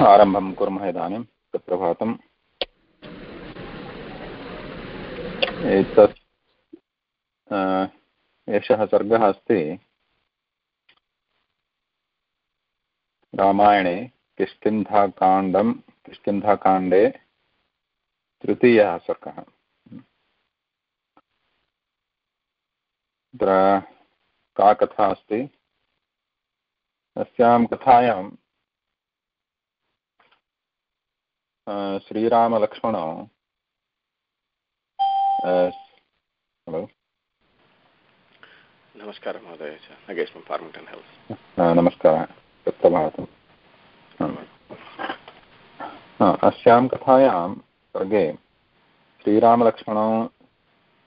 आरम्भं कुर्मः इदानीं सुप्रभातम्। एतत् एषः सर्गः अस्ति। रामायणे किष्किन्धाकाण्डं किष्किन्धाकाण्डे तृतीयः सर्गः। तत्र का कथा अस्ति? अस्यां कथायां श्रीरामलक्ष्मणौ। हलो। नमस्कारः महोदय नगेश फार्मिङ्ग्टन् हौस् नमस्कारः सुप्रभातम् अस्यां कथायां सर्गे श्रीरामलक्ष्मणौ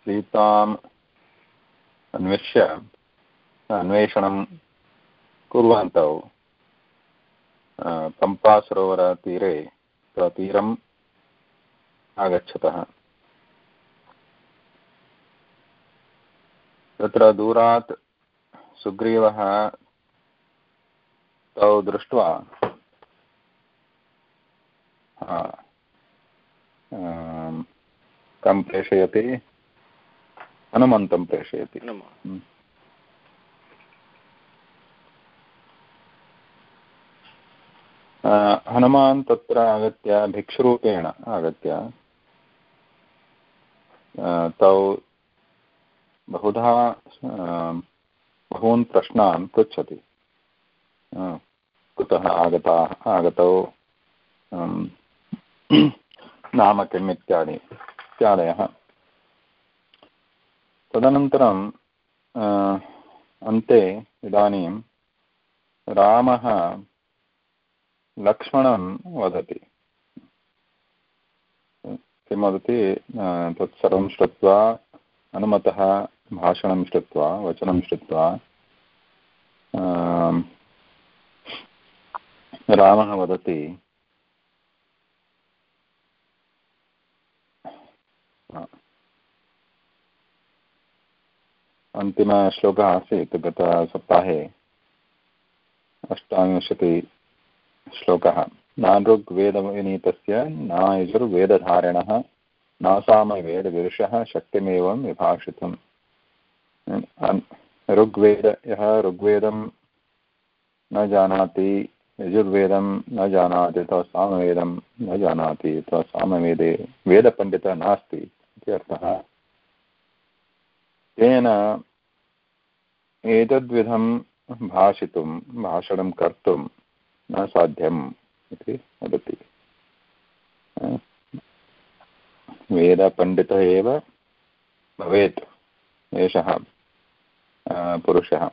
सीताम् अन्विष्य अन्वेषणं कुर्वन्तौ पम्पासरोवरतीरे तीरम् आगच्छतः। तत्र दूरात् सुग्रीवः तौ दृष्ट्वा कं प्रेषयति हनुमन्तं प्रेषयति। हनुमान् तत्र आगत्य, भिक्षुरूपेण आगत्य तौ बहुधा बहून् प्रश्नान् पृच्छति। कुतः आगताः, आगतौ नाम किम् इत्यादि, इत्यादयः। तदनन्तरं अन्ते इदानीं रामः लक्ष्मणं वदति। किं वदति? तत्सर्वं श्रुत्वा हनुमतः भाषणं श्रुत्वा, वचनं श्रुत्वा रामः वदति अन्तिमश्लोकः आसीत् गतसप्ताहे अष्टाविंशतिश्लोकः नानृग्वेदविनीतस्य न यजुर्वेदधारिणः नासामवेदविदुषः शक्तिमेवं विभाषितुम्। ऋग्वेद, यः ऋग्वेदं न जानाति, यजुर्वेदं न जानाति अथवा सामवेदं न जानाति अथवा सामवेदे, वेदपण्डितः नास्ति इति अर्थः। तेन एतद्विधं भाषितुं भाषणं कर्तुं न साध्यम् इति वदति। वेदपण्डितः एव भवेत् एषः पुरुषः।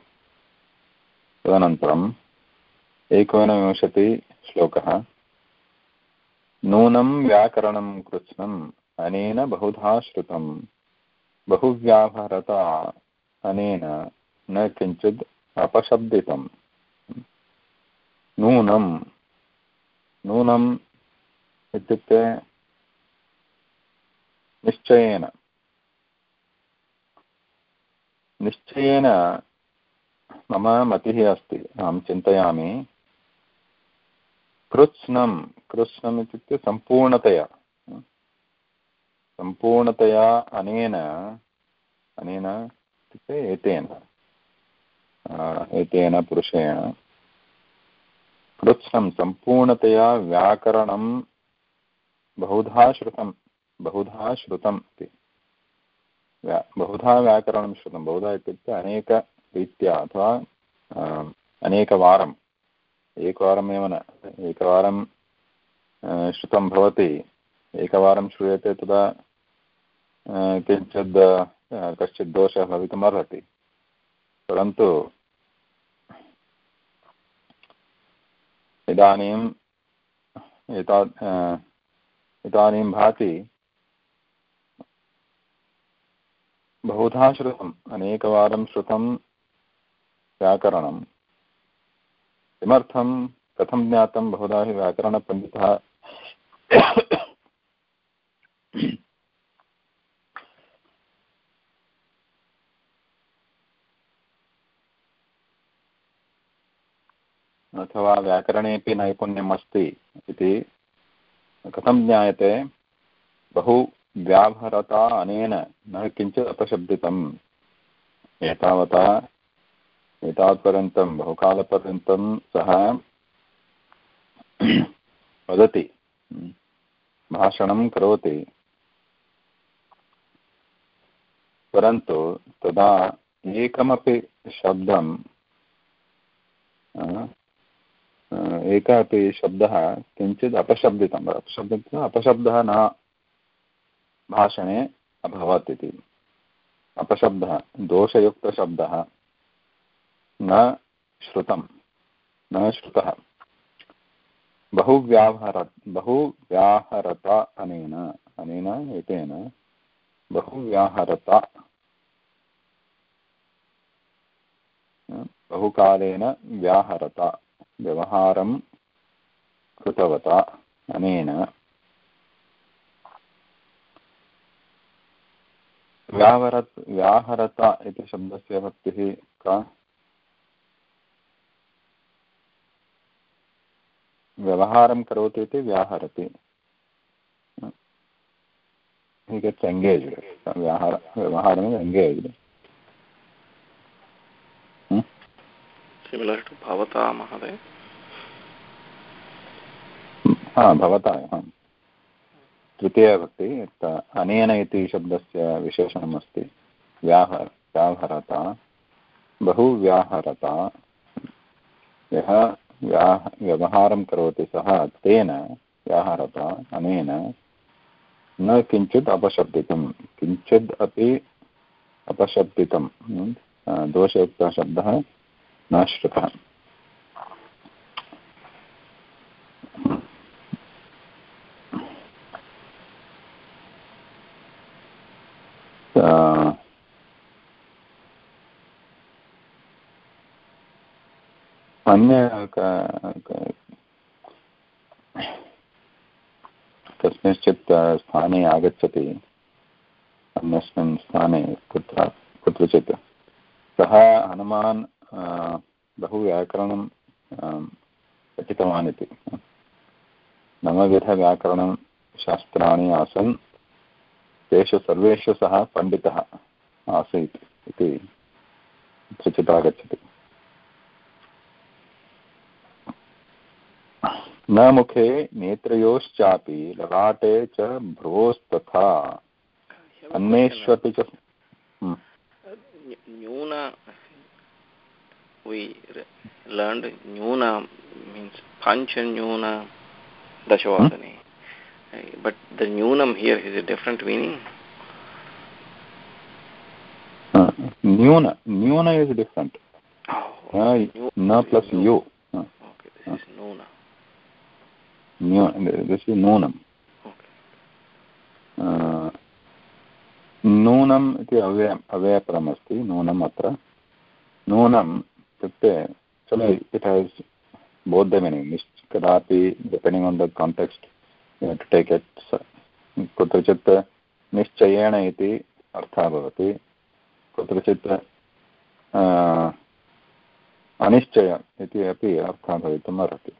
तदनन्तरम् एकोनविंशतिश्लोकः नूनं व्याकरणं कृत्स्नम् अनेन बहुधा श्रुतं। बहुव्याभरता अनेन न किञ्चित् अपशब्दितं नूनं नूनम् इत्युक्ते निश्चयेन। निश्चयेन मम मतिः अस्ति, अहं चिन्तयामि। कृत्स्नं कृत्स्नम् इत्युक्ते सम्पूर्णतया। सम्पूर्णतया अनेन अनेन इत्युक्ते एतेन। एतेन पुरुषेण। कृत्स्नं सम्पूर्णतया व्याकरणं बहुधा श्रुतं, बहुधा श्रुतम् इति। बहुधा व्याकरणं श्रुतं, बहुधा इत्युक्ते अनेकरीत्या अथवा अनेकवारम् एकवारमेव न, एकवारं श्रुतं भवति, एकवारं श्रूयते तदा किञ्चित् कश्चित् दोषः भवितुम् अर्हति परन्तु इदानीम् एता इदानीं भाति बहुधा श्रुतम्, अनेकवारं श्रुतं व्याकरणं किमर्थं कथं ज्ञातं बहुधा हि व्याकरणपण्डितः अथवा व्याकरणेपि नैपुण्यम् अस्ति इति कथं ज्ञायते? बहु व्याभरता अनेन न किञ्चित् अपशब्दितम्। एतावता, एतावत्पर्यन्तं, बहुकालपर्यन्तं सः वदति, भाषणं करोति। परन्तु तदा एकमपि शब्दं एकः अपि शब्दः किञ्चित् अपशब्दितम् अपशब्दितम् अपशब्दः न भाषणे अभवत् इति। अपशब्दः, दोषयुक्तशब्दः न श्रुतं न श्रुतः। बहु व्याहर बहु व्याहरत अनेन अनेन एतेन बहु व्याहरत बहुकालेन व्याहरत। व्यवहारं कृतवता अनेन व्याहरत् व्याहरत इति शब्दस्य भक्तिः का? व्यवहारं करोति इति व्याहरति। He gets engaged. Vyahara similar to bhavata भवता तृतीयभक्ति अनेन इति शब्दस्य विशेषणम् अस्ति. व्याहर, व्याहरता, बहु व्याहरता. यः व्याह व्यवहारं करोति सः तेन, व्याहरता, अनेन, न किञ्चित् अपशब्दितं किञ्चित् अपि अपशब्दितं दोषयुक्तः शब्दः न श्रुतः अन्य कस्मिंश्चित् स्थाने आगच्छति। अन्यस्मिन् स्थाने कुत्र कुत्रचित्। सः हनुमान् बहु व्याकरणं पठितवान् इति। नवविधव्याकरणं शास्त्राणि आसन् तेषु सर्वेषु सः पण्डितः आसीत् इति कुत्रचित् आगच्छति न मुखे नेत्रयोश्चापि ललाटे च भ्रोस्तथा अन्येष्वपि च न्यून we learned nyuna means pancha nyuna dashavasane hmm? but the nyunam here is a different meaning uh, nyuna nyuna is different oh, okay. uh, na plus you uh. okay this uh. is nuna this is नूनं नूनम् इति अव्ययम् अव्ययपदमस्ति नूनम् अत्र नूनम् इत्युक्ते चलो it has both the meaning कदापि depending on the context to take it कुत्रचित् निश्चयेन इति अर्थः भवति कुत्रचित् अनिश्चय इति अपि अर्थः भवितुम् अर्हति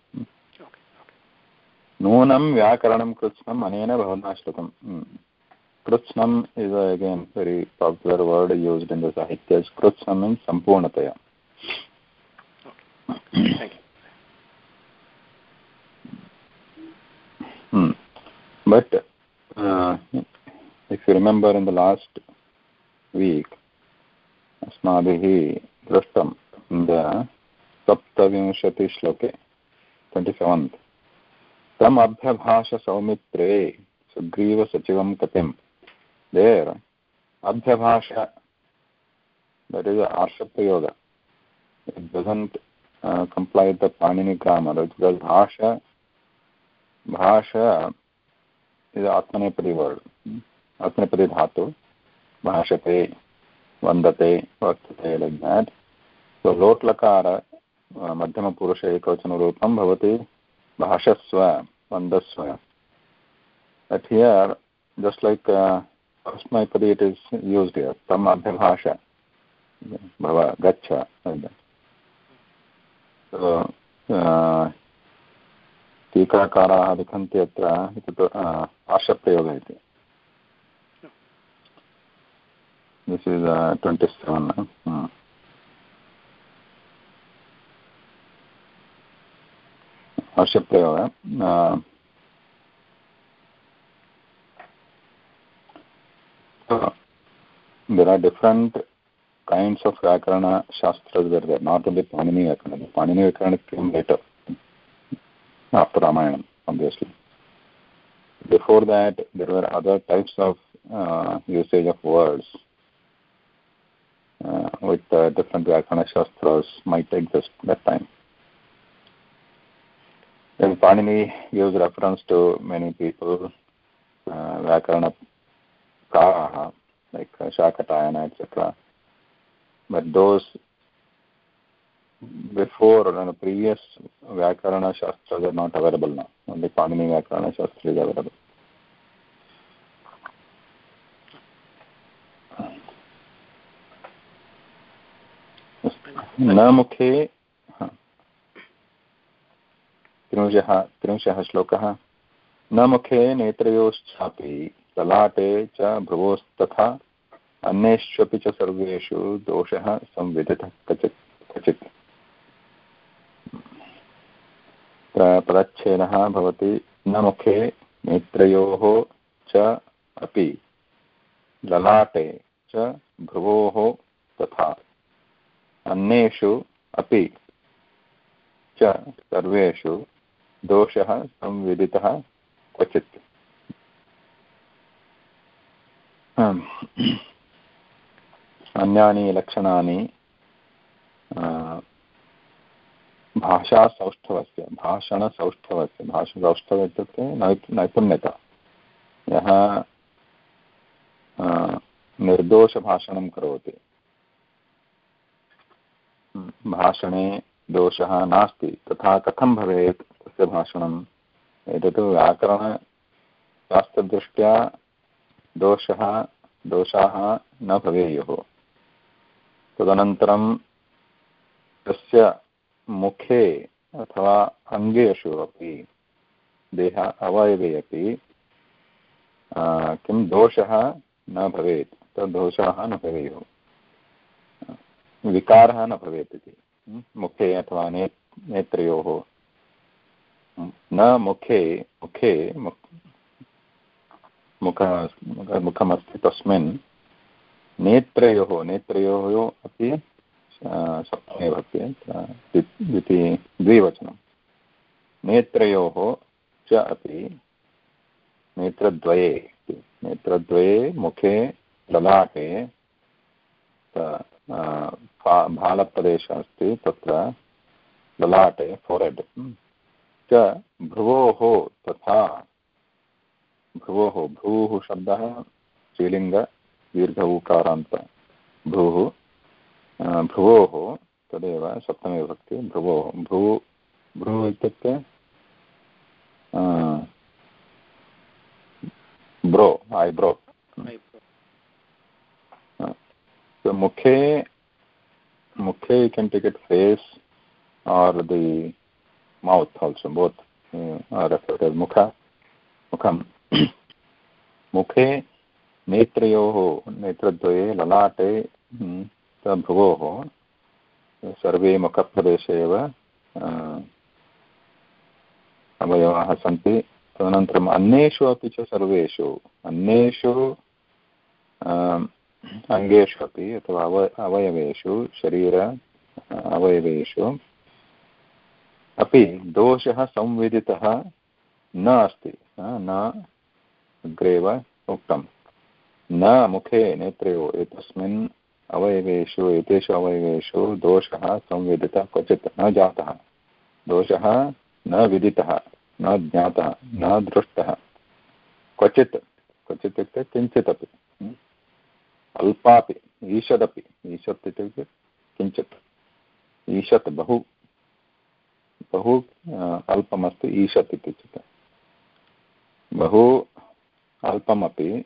नूनं व्याकरणं कृत्स्नम् अनेन भवता श्रुतं कृत्स्नम् is again very popular word used in the साहित्य कृत्स्नम् इन् सम्पूर्णतया but uh, if you remember in the last week अस्माभिः दृष्टं सप्तविंशतिश्लोके ट्वेण्टि सेवन्त् तम् अभ्यभाषसौमित्रे सुग्रीवसचिवं कपिं देर् अभ्यभाष that is arshapyayoga it doesn't uh, comply with the panini grammar because bhasha bhasha is atmanepadi word atmanepadi dhatu bhashate vandate vartate like that so lot lakara मध्यमपुरुष एकवचनरूपं भवति भाषस्व Vandasva. But here, just like uh, Asmaipadi, it is used here, Tam Bhava, Gacha, like that. टीकाकाराः लिखन्ति अत्र एतत् आशप्रयोगः इति। This is twenty seven आशप्रयोगः there are different kinds of Vyakarana Shastras were there, not only Panini Vyakarana. Panini Vyakarana came later, after Ramayana, obviously. Before that, there were other types of uh, usage of words uh, with uh, different Vyakarana Shastras might exist that time. Then Panini gives reference to many people, uh, Vyakarana like uh, Shakatayana, etc. But those before or the previous Vyakarana Shastras are not available now. Only Panini Vyakarana Shastra is available. न मुखे त्रिंशः त्रिंशः श्लोकः न मुखे नेत्रयोश्चापि ललाटे च भ्रुवोस्तथा अन्येष्वपि च सर्वेषु दोषः संविदितः, कचित् क्वचित् पदच्छेदः भवति न मुखे नेत्रयोः च अपि, ललाटे च भ्रुवोः तथा। अन्येषु अपि च सर्वेषु दोषः संविदितः, क्वचित्। अन्यानि लक्षणानि भाषासौष्ठवस्य, भाषणसौष्ठवस्य भाषसौष्ठव इत्युक्ते नैपुण्यता। यः निर्दोषभाषणं करोति, भाषणे दोषः नास्ति, तथा कथं भवेत् तस्य भाषणम्? एतत् व्याकरणशास्त्रदृष्ट्या दोषः, दोषाः न भवेयुः। तदनन्तरं तस्य मुखे अथवा अङ्गेषु अपि देह अवयवे अपि किं दोषः न भवेत्। तद्दोषाः न भवेयुः। विकारः न भवेत् इति। मुखे अथवा ने, नेत्रयोः। न मुखे मुखे मुख, मुखमस्ति तस्मिन्। नेत्रयोः नेत्रयोः अपि सप्तमे भवति इति द्विवचनं। नेत्रयोः च अपि नेत्रद्वये नेत्रद्वये मुखे ललाटे भालप्रदेशः अस्ति, तत्र ललाटे फोरेड् च भ्रुवोः तथा, भ्रुवोः, भ्रूः शब्दः, स्त्रीलिङ्ग दीर्घ ऊकारान्त भ्रूः भ्रुवोः, तदेव सप्तमविभक्ति भ्रुवो। भ्रू भ्रुवः इत्युक्ते ब्रो ऐब्रो मुखे मुखे you can take face are the mouth also both मुख मुखं मुखे नेत्रयोः, नेत्रद्वये ललाटे भ्रुवोः सर्वे मुखप्रदेशे एव अवयवाः सन्ति। तदनन्तरम् अन्येषु अपि च सर्वेषु, अन्येषु अङ्गेषु अपि, अथवा अव, अवयवेषु, शरीर अवयवेषु, अपि दोषः संविदितः न अस्ति न अग्रेव उक्तं न मुखे नेत्रयो एतस्मिन् अवयवेषु, एतेषु अवयवेषु दोषः संवेदितः क्वचित् न जातः। दोषः न विदितः, न ज्ञातः, न दृष्टः। क्वचित् क्वचित् इत्युक्ते किञ्चित् अपि अल्पापि, ईषदपि। ईषत् इत्युक्ते किञ्चित्। ईषत् बहु बहु अल्पमस्ति, ईषत् इत्युच्यते। बहु अल्पमपि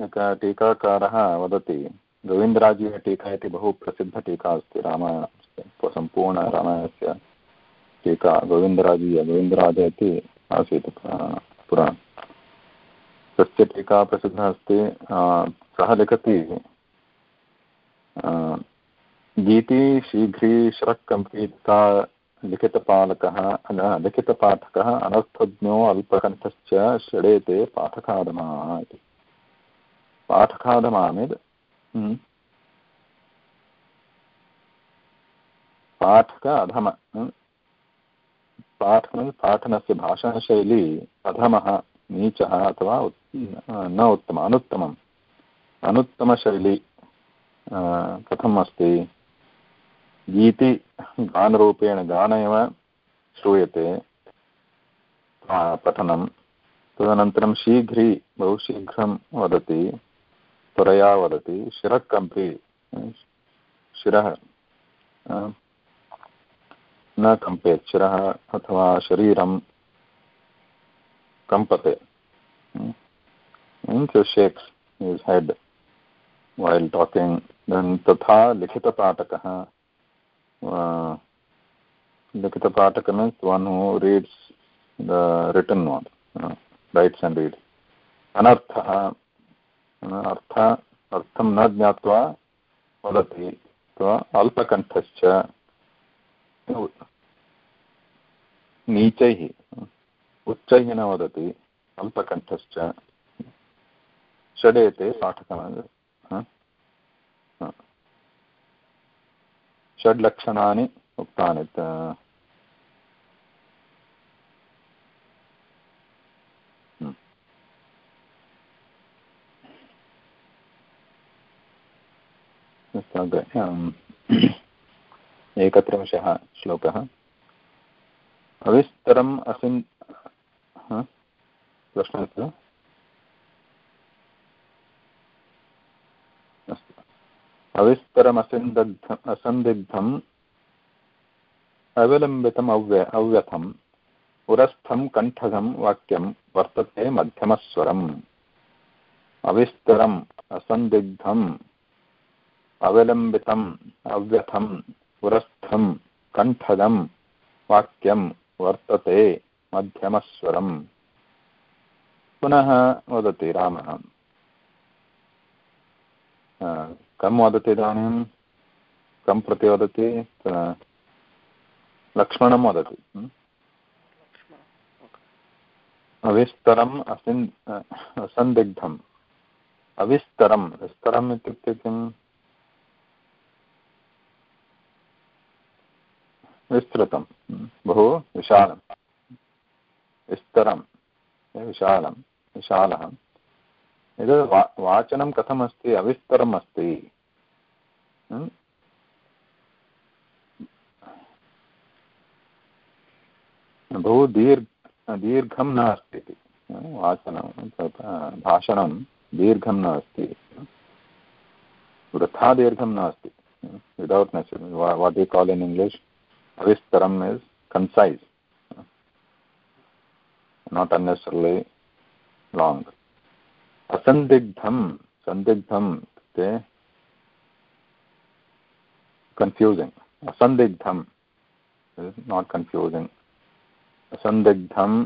टीकाकारः वदति गोविन्दराजीयटीका इति बहु प्रसिद्धटीका अस्ति, रामायण सम्पूर्णरामायणस्य टीका, गोविन्दराजीय, गोविन्दराज इति आसीत् पुरा तस्य टीका प्रसिद्धा अस्ति सः लिखति गीति शीघ्री शरक्कम्पीता लिखितपालकः लिखितपाठकः, अनर्थज्ञो अल्पकण्ठश्च षडेते पाठकादमाः इति। पाठकादमामिद् हम्म। पाठक अधम हम्म। पाठ पाठनस्य भाषणशैली अधमः, नीचः अथवा न उत्तम, अनुत्तमम्। अनुत्तमशैली कथम् अस्ति? गीति गानरूपेण गान एव श्रूयते पठनं। तदनन्तरं शीघ्री, बहु शीघ्रं वदति। त्वरया वदति शिरः कम्पि शिरः न कम्पेत् शिरः अथवा शरीरं कम्पते। Shakes his head while talking तथा लिखितपाठकः लिखितपाठक one who reads the written one uh, writes and reads. अनर्थः अर्थ, अर्थं न ज्ञात्वा वदति, अथवा अल्पकण्ठश्च नीचैः, उच्चैः न वदति, अल्पकण्ठश्च षडेते पाठकः षड्लक्षणानि उक्तानि एकत्रिंशः श्लोकः। अविस्तरम् असिन् प्रश्नः अविस्तरमसिन्दग्ध असन्दिग्धम्, अविलम्बितम् अव्य, अव्यथम् पुरस्थं कण्ठगं वाक्यं वर्तते मध्यमस्वरम्। अविस्तरम् असन्दिग्धम् अविलम्बितम्, अव्यथम् पुरस्थं कण्ठगं वाक्यं वर्तते मध्यमस्वरम्। पुनः वदति रामः। कं वदति इदानीं? कं प्रति वदति? लक्ष्मणं वदति। अविस्तरम् असिन् असन्दिग्धम् अविस्तरं विस्तरम् इत्युक्ते किम्? विस्तृतं बहु विशालं विस्तरं विशालं विशालः। एतद् वा, वाचनं कथमस्ति? अविस्तरम् अस्ति। बहु दीर्घ, दीर्घं नास्ति इति। वाचनं भाषणं दीर्घं नास्ति। वृथा दीर्घं नास्ति। Without necessary what you call in English अविस्तरम् is concise not unnecessarily long असन्दिग्धं सन्दिग्धम् इत्युक्ते confusing असन्दिग्धम् not confusing असन्दिग्धम्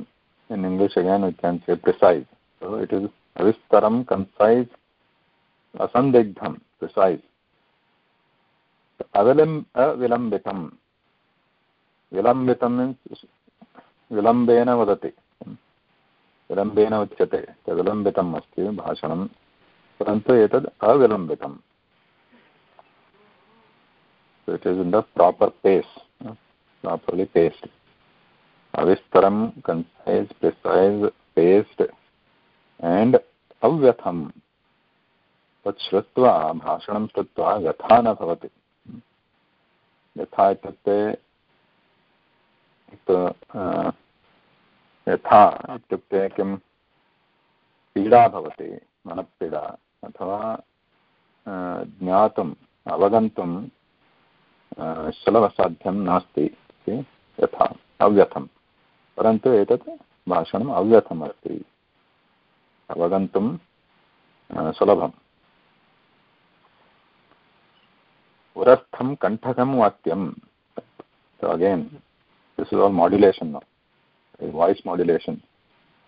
in English again we can say precise. So it is avistaram, concise, asandigdham, precise. Avilam, avilambitam. Vilambitam means vilambena vadati. विलम्बेन उच्यते। विलम्बितम् अस्ति भाषणं परन्तु एतद् अविलम्बितम्। It is in the proper pace properly paced अविस्तरं concise precise paced and अव्यथं तत् श्रुत्वा, भाषणं श्रुत्वा व्यथा न भवति। यथा इत्युक्ते यथा इत्युक्ते किं पीडा भवति मनःपीडा अथवा ज्ञातुम् अवगन्तुं सुलभसाध्यं नास्ति इति यथा अव्यथं परन्तु एतत् भाषणम् अव्यथम् अस्ति अवगन्तुं सुलभम् उरस्थं कण्ठकं वाक्यं again This is all modulation now, voice modulation.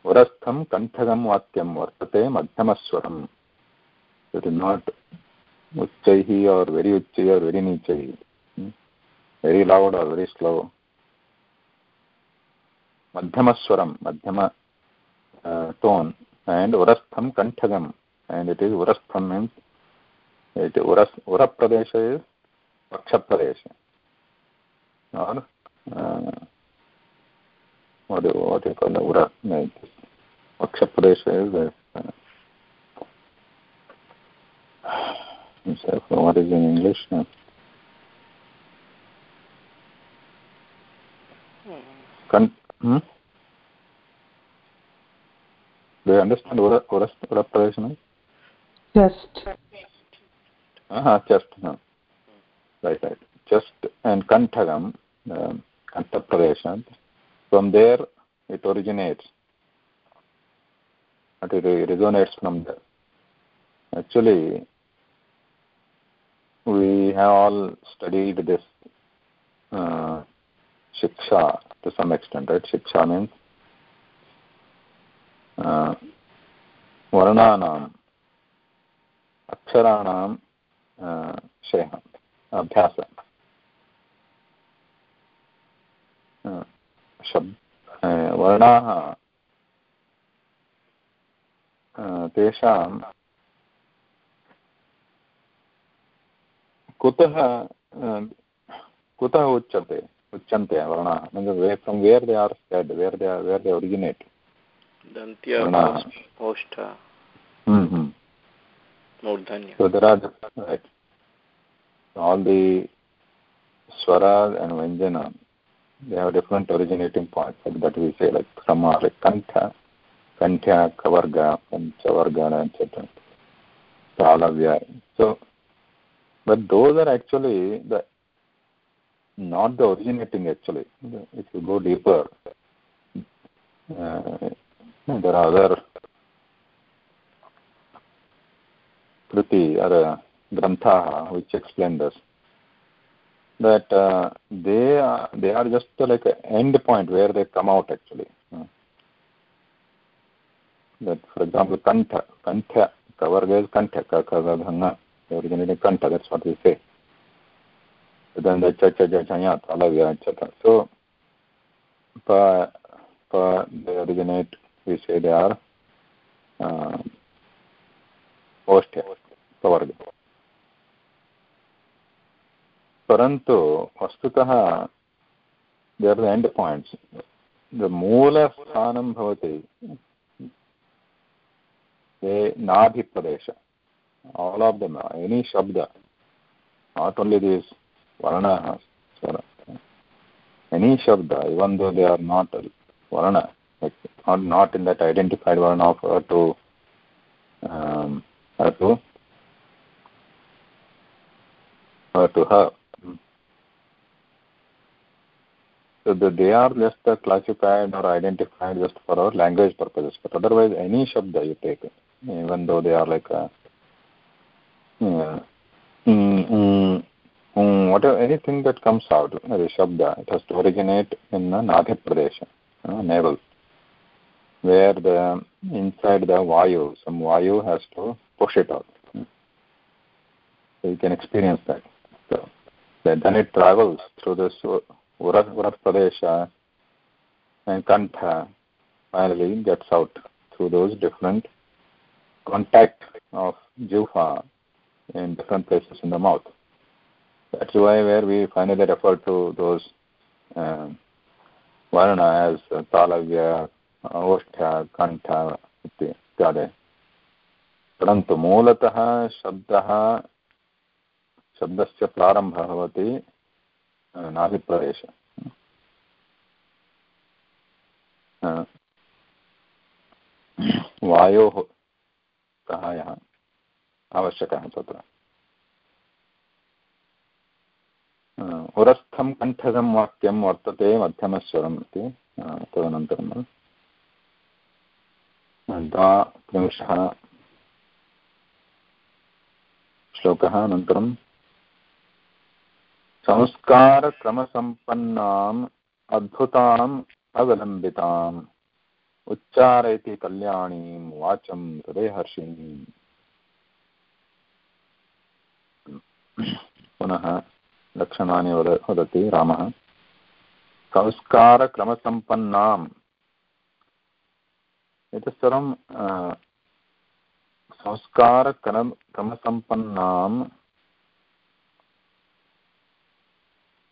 Orastham kanthagam vakyam vartate madhyamaswaram. It is not uchchaihi or very uchchai or very nichai. Hmm? Very loud or very slow. Madhyamaswaram, madhyama uh, tone. And orastham kanthagam. And it is orastham means it is Uras, Ura Pradesh is Vaksha Pradesh. Or what do what do you call the ura no, paksha pradesha is uh, so what is in english no? Kan, hmm? Do you understand what what operation is? Chest. Uh-huh, chest. No. Right, right. Chest and kanthagam, um, kantha From there, it originates. But it resonates from there. Actually, we have all studied this uh, shiksha to some extent, right? Shiksha means वर्णानाम् अक्षराणां शयः अभ्यासः शब् वर्णाः तेषां कुतः कुतः उच्यते उच्यन्ते वर्णाः? From where they are said where they where they originate ओष्ठ्यधराज all the Swara and they have different originating points like that we say like Krama, like Kantha, Kantha, Kavarga, Panchavarga, etc. Talavya. So, but those are actually the not the originating actually. If you go deeper, uh, there are other Kruti or Grantha which explain this. That uh, they are they are just like an end point where they come out actually. That for example Kantha, Kantha, Kavarga is Kantha, Kakavadhana, originating Kantha, that's what we say. But then the Cha Cha Cha Chanya, Talavya, etc. So, pa, pa, they originate we say they are uh, post वर्ग परन्तु वस्तुतः they are the end points the मूलस्थानं भवति नाभिप्रदेश any shabda not only these varna any shabda even though they are not varna or not in that identified one of uh, to um, uh, to uh, So the, they are just uh, classified or identified just for our language purposes. But otherwise, any shabda you take, even though they are like uh, mm, mm, mm, whatever anything that comes out as shabda, it has to originate in the Nadha Pradesh, uh, navel where the inside the vayu, some vayu has to push it out. So you can experience that. So then it travels through this Urat Pradesha and Kantha, finally gets out through those different contact of Juha in different places in the mouth. That's why where we finally refer to those um, Varna as Talavya, ओष्ठ कण्ठ इत्यादि परन्तु मूलतः शब्दः शब्दस्य प्रारम्भः भवति नाभिप्रदेश वायोः सहायः आवश्यकः तत्र। उरस्थं कण्ठजं वाक्यं वर्तते मध्यमस्वरम् इति तदनन्तरं द्वात्रिंशः श्लोकः, अनन्तरं संस्कारक्रमसम्पन्नाम्, अद्भुताम्, अविलम्बिताम्। उच्चारयति कल्याणीं वाचं हृदयहर्षिणीम्। पुनः लक्षणानि वद, वदति रामः। संस्कारक्रमसम्पन्नाम्। एतत् सर्वं संस्कारक्रम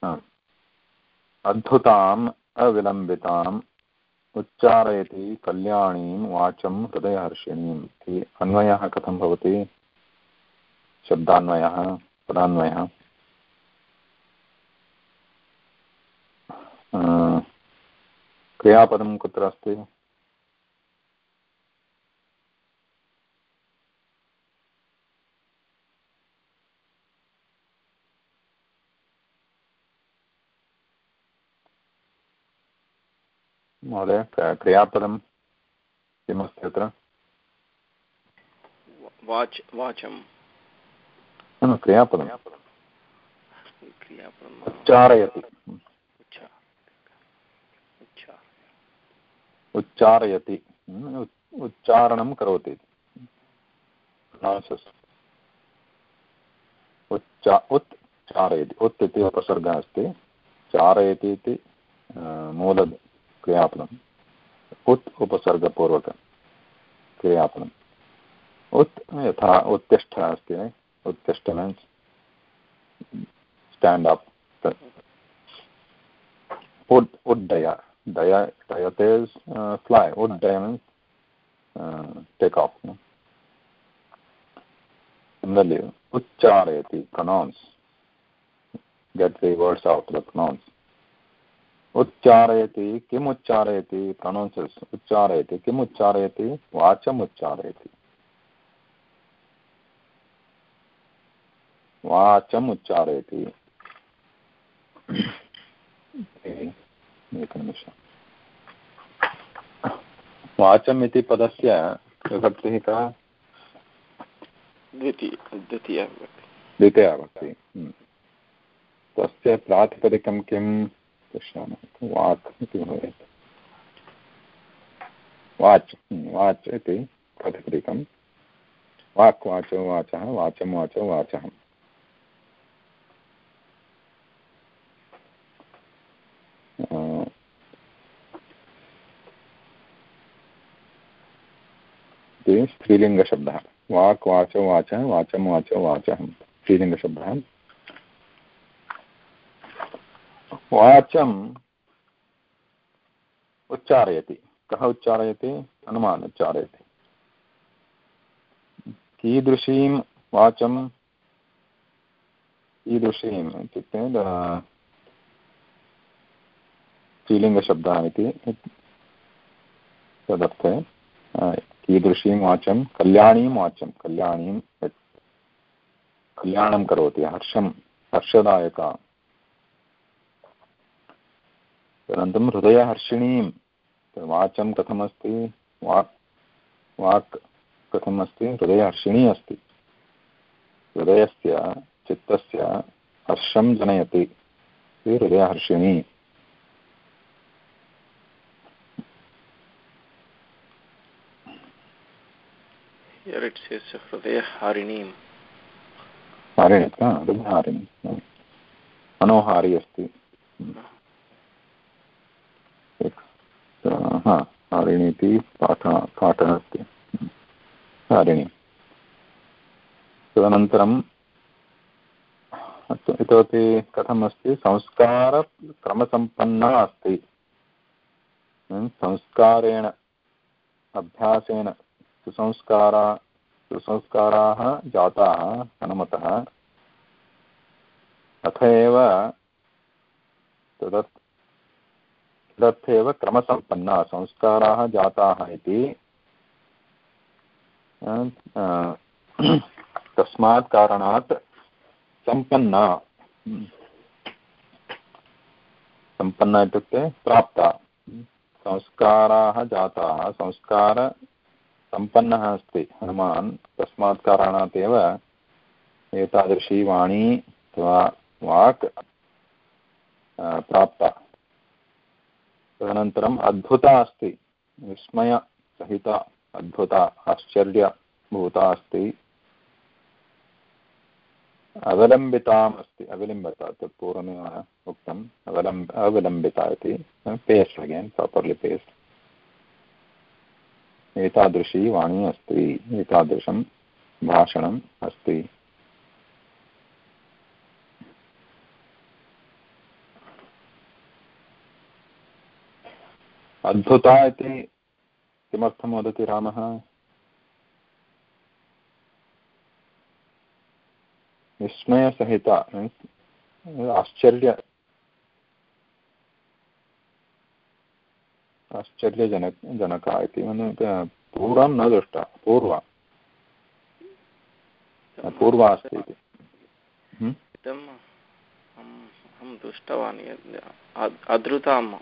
अद्भुताम्, अविलम्बिताम्, उच्चारयति कल्याणीं वाचं हृदयहर्षिणीम् इति। अन्वयः कथं भवति? शब्दान्वयः, पदान्वयः। क्रियापदं कुत्र अस्ति? महोदय क्रियापदं किमस्ति अत्र? वाच् वाचं। क्रियापदं। उच्चारयति। उच्चारयति। उच्चारणं करोति। उच्चा उत् चारयति उत् इति उपसर्गः अस्ति। चारयति इति क्रियापणम् उत् उपसर्गपूर्वकं क्रियापणम् उत् यथा उत्तिष्ठ अस्ति, उत्तिष्ठ मीन्स् स्टाण्ड् अप् उड् उड्डय डय डयते फ्लै उड्डय means take off उच्चारयति pronounce get the words of the pronounce उच्चारयति किम् उच्चारयति? प्रनौन्सस् उच्चारयति किम् उच्चारयति? वाचम् उच्चारयति। वाचम् उच्चारयति। एकनिमिषम् वाचम् इति पदस्य विभक्तिः का द्वितीया द्वितीया भक्ति हम्म। तस्य प्रातिपदिकं किं पश्यामः वाक् इति भवेत् वाच् हम्म, वाच् इति प्रातिपदिकं वाक् वाचो वाचः वाचं वाचो वाचः स्त्रीलिङ्गशब्दः वाक् वाचो वाचः वाचं वाचो वाचः स्त्रीलिङ्गशब्दः वाचम् उच्चारयति। कः उच्चारयति? हनुमान् उच्चारयति। कीदृशीं वाचं? कीदृशीम् इत्युक्ते स्त्रीलिङ्गशब्दः इति तदर्थे कीदृशीं वाचं, कल्याणीं वाचं, कल्याणीं कल्याणं करोति, हर्षं, हर्षदायका। अनन्तरं हृदयहर्षिणीं वाचं कथमस्ति? वाक् वाक् कथमस्ति? हृदयहर्षिणी अस्ति। हृदयस्य चित्तस्य हर्षं जनयति। हृदयहर्षिणी। Here it says Hridaya Harinim. हारिणी हृदयहारिणी मनोहारी अस्ति। हा, हारिणी इति पाठः पाठः अस्ति हारिणी. तदनन्तरं अस्तु, इतोपि कथम् अस्ति संस्कारक्रमसम्पन्ना अस्ति. संस्कारेण, अभ्यासेन, सुसंस्कारा, सुसंस्काराः जाताः हनुमतः अथ एव तदत् एव क्रमसम्पन्ना, संस्काराः जाताः इति। तस्मात् कारणात् सम्पन्ना। सम्पन्ना इत्युक्ते प्राप्ता। संस्काराः जाताः संस्कारसम्पन्नः अस्ति। हनुमान् तस्मात् कारणात् एव एतादृशी वाणी अथवा वाक् प्राप्ता। तदनन्तरम् अद्भुता अस्ति। विस्मयसहिता अद्भुता आश्चर्यभूता अस्ति। अवलम्बिताम् अस्ति। अविलम्बिता तत् पूर्वमेव उक्तम्। अवलम्ब अविलम्बिता इति। पेस्ट् अगेन् प्रापर्लि पेस्ट् एतादृशी वाणी अस्ति। एतादृशं भाषणम् अस्ति। अद्भुता इति किमर्थं वदति रामः? विस्मयसहिता आश्चर्य आश्चर्यजनक जनका इति पूर्वं न दृष्टा, पूर्वा। पूर्वा अस्ति इति। अहं दृष्टवान् अधृताम्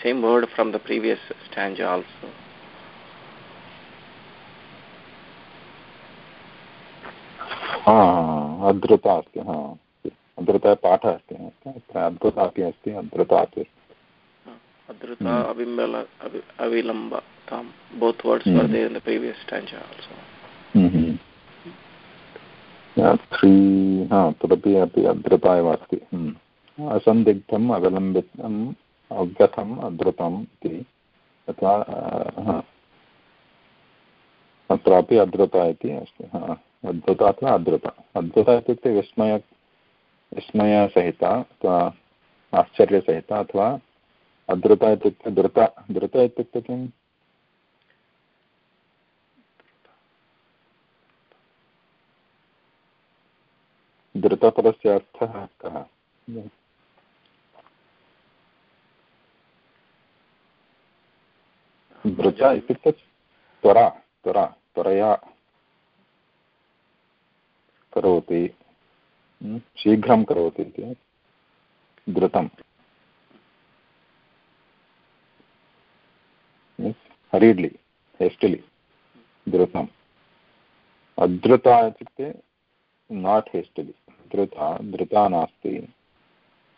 same word from the previous stand also अधृता अस्ति हा अधृता पाठः अस्ति अत्र अद्भुता अपि अस्ति अधृता अपि अधृता अविम्बल अविलम्बतां both words were there in the previous stanza also. Three हा, तदपि अपि अधृता एव अस्ति। असन्दिग्धम्, अवलम्बितम्, अव्यथम् अधृतम् इति। तथा अत्रापि अधृता इति अस्ति, हा। अद्भुता अथवा अद्भुता अद्भुता इत्युक्ते विस्मय, विस्मयसहिता अथवा आश्चर्यसहिता अथवा अधृता इत्युक्ते धृता धृता इत्युक्ते किम्? धृतपदस्य अर्थः कः? धृता इत्युक्ते त्वरा त्वरा त्वरया करोति शीघ्रं करोति इति। धृतं। हरीड्लि हेस्टिलि धृतम्। अधृता इत्युक्ते नाट् हेस्टिलि धृता धृता नास्ति।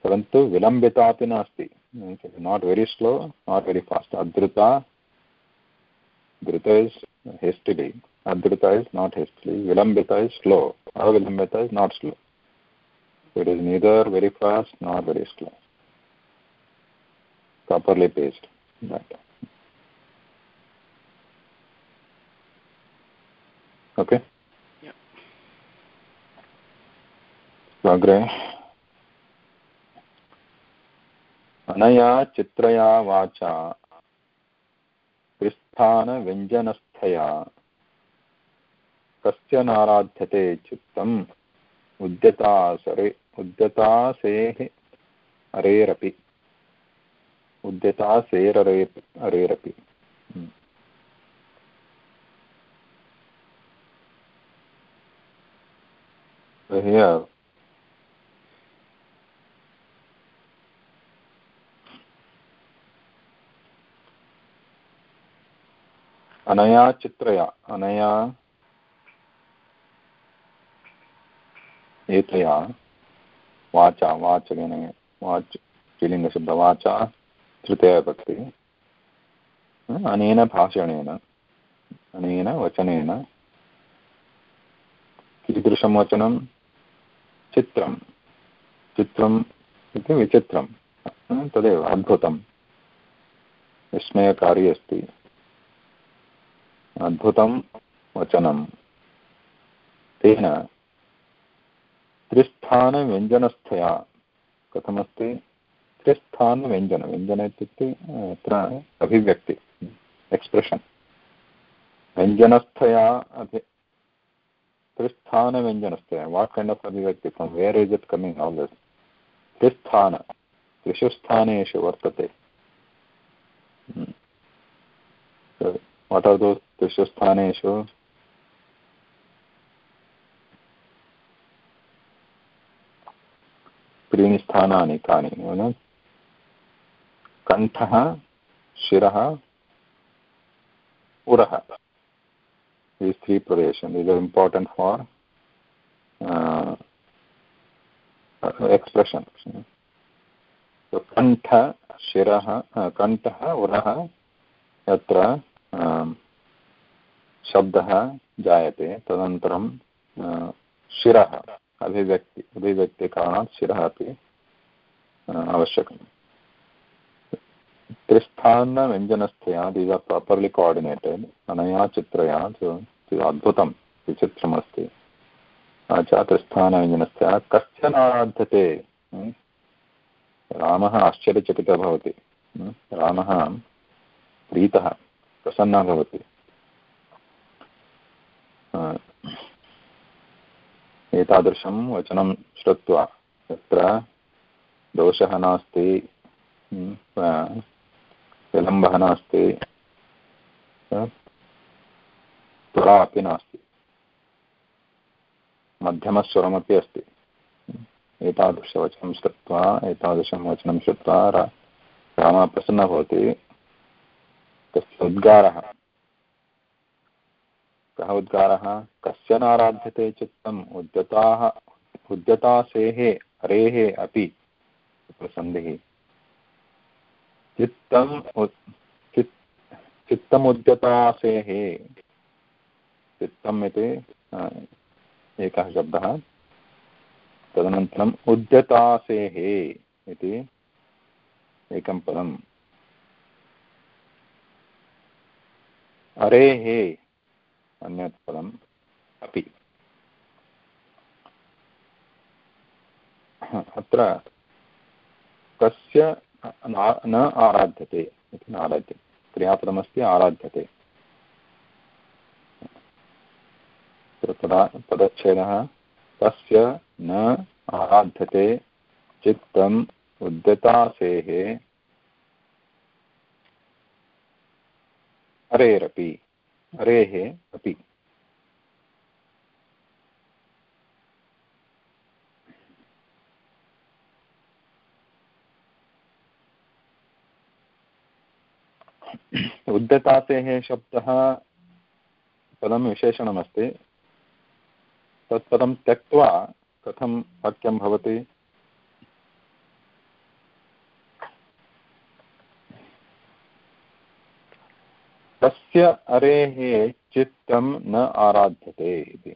परन्तु विलम्बितापि नास्ति। Not slow not very fast अधृता धृत इस् हेस्टिलि अधृता इस् नाट् हेस्टिलि विलम्बित is slow अविलम्बित is not slow it is neither very fast not very slow properly paced, right okay? अग्रे। अनया चित्रया वाचा। त्रिस्थानव्यञ्जनस्थया कस्य नाराध्यते चित्तम्? उद्यतासरे उद्यतासेः अरेरपि। उद्यतासेररे अरेरपि। So here अनया चित्रया, अनया एतया, वाचा वाचकेन वाच् स्त्रीलिङ्गशब्दवाचा तृतीया भक्ति अनेन भाषणेन, अनेन वचनेन, कीदृशं वचनं? चित्रं। चित्रम् इति विचित्रं तदेव अद्भुतं विस्मयकारी अस्ति। अद्भुतं वचनं। तेन त्रिस्थानव्यञ्जनस्थया, कथमस्ति? त्रिस्थानव्यञ्जन, व्यञ्जन इत्युक्ते अत्र अभिव्यक्ति एक्स्प्रेशन् व्यञ्जनस्थया अभि, त्रिस्थानव्यञ्जनस्थया वाट् कैण्ड् आफ् अभिव्यक्ति? From where is it coming all this त्रिस्थान त्रिषु स्थानेषु वर्तते So what are those त्रिषु स्थानेषु त्रीणि स्थानानि कानि कण्ठः शिरः पुरः these three provisions these are important for uh, expression so kantha shirah kantah urah yatra शब्दः जायते। तदनन्तरं शिरः, अभिव्यक्ति, अभिव्यक्तिकारणात् शिरः अपि आवश्यकम् त्रिस्थानव्यञ्जनस्थया दीस् आर् प्रापर्लि कोआर्डिनेटेड् अनया चित्रया अद्भुतं, विचित्रमस्ति। च त्रिस्थानव्यञ्जनस्थया कस्य नाराध्यते रामः आश्चर्यचकितः भवति। रामः प्रीतः। प्रसन्नः भवति। एतादृशं वचनं श्रुत्वा तत्र दोषः नास्ति विलम्बः नास्ति त्वरा अपि नास्ति। मध्यमस्वरमपि अस्ति। एतादृशवचनं श्रुत्वा, एतादृशं वचनं श्रुत्वा रामः प्रसन्नः भवति। तस्य उद्गारः। कः उद्गारः? कस्य नाराध्यते चित्तम्? उद्यताः, उद्यतासेः, हरेः अपि प्रसन्धिः। चित्तम् चित्तमुद्यतासेः चित्तम् इति एकः शब्दः। तदनन्तरम् उद्यतासेः इति एकं पदम्। अरेः अन्यत् पदम् अपि। अत्र कस्य न आराध्यते इति न आराध्यते क्रियापदमस्ति आराध्यते। तदा, पदच्छेदः, तस्य न आराध्यते चित्तम् उद्यतासेः हरेरपि हरेः अपि। उद्यतासेः शब्दः पदं विशेषणमस्ति। तत् पदं त्यक्त्वा कथं वाक्यं भवति? तस्य अरेः चित्तं न आराध्यते इति।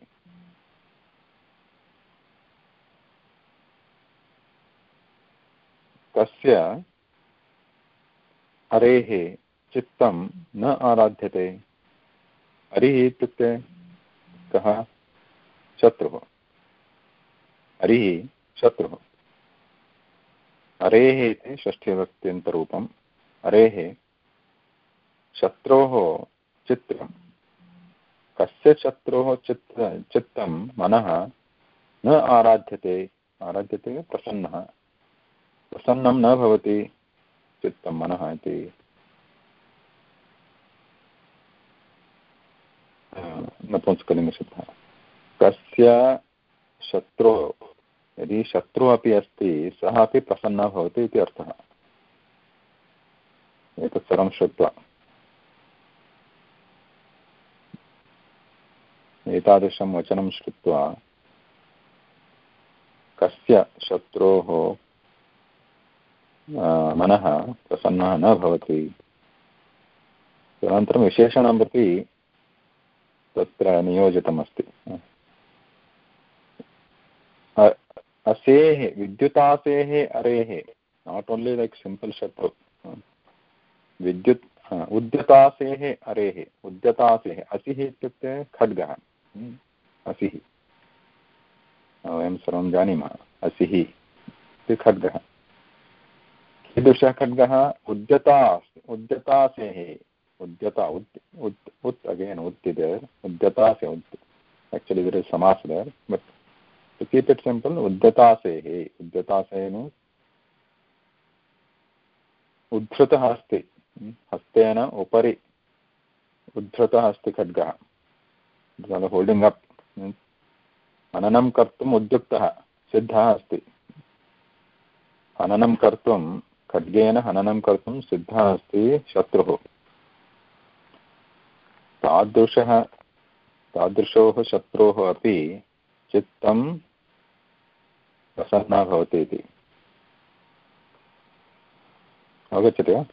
तस्य हरेः चित्तं न आराध्यते। हरिः इत्युक्ते कः? शत्रुः। हरिः शत्रुः। हरेः इति षष्ठीविभक्त्यन्तरूपं हरेः शत्रोः चित्रं कस्य शत्रोः चित्र, चित्तं मनः न आराध्यते। आराध्यते प्रसन्नः। प्रसन्नं न भवति, चित्तं मनः इति। नपुंसकलिङ्गशब्दः। कस्य शत्रोः, यदि शत्रुः अपि अस्ति, सः अपि प्रसन्नः भवति इति अर्थः। एतत् सर्वं श्रुत्वा। एतादृशं वचनं श्रुत्वा, कस्य शत्रोः मनः प्रसन्नः न भवति। तदनन्तरं विशेषणं प्रति तत्र नियोजितमस्ति। असेः, विद्युतासेः अरेः नाट् ओन्लि लैक् सिम्पल् शत्रु, विद्युत् उद्यतासेः अरेः, उद्यतासेः, असिः इत्युक्ते खड्गः। असिः वयं सर्वं जानीमः। असिः इति खड्गः। कीदृशः खड्गः? उद्यता उद्यतासेः उद्यता उत् उत् उत् अगेन् उत् उद्यतासे उत्। Actually, there is samas there, but to keep it simple उद्यतासेः उद्यतासेन उद्धृतः अस्ति। हस्तेन उपरि उद्धृतः अस्ति खड्गः। होल्डिङ्ग् अप् हननं कर्तुम् उद्युक्तः सिद्धः अस्ति हननं कर्तुं खड्गेन हननं कर्तुं सिद्धः अस्ति शत्रुः तादृशः तादृशोः शत्रोः अपि चित्तं प्रसन्ना भवति इति अवगच्छति वा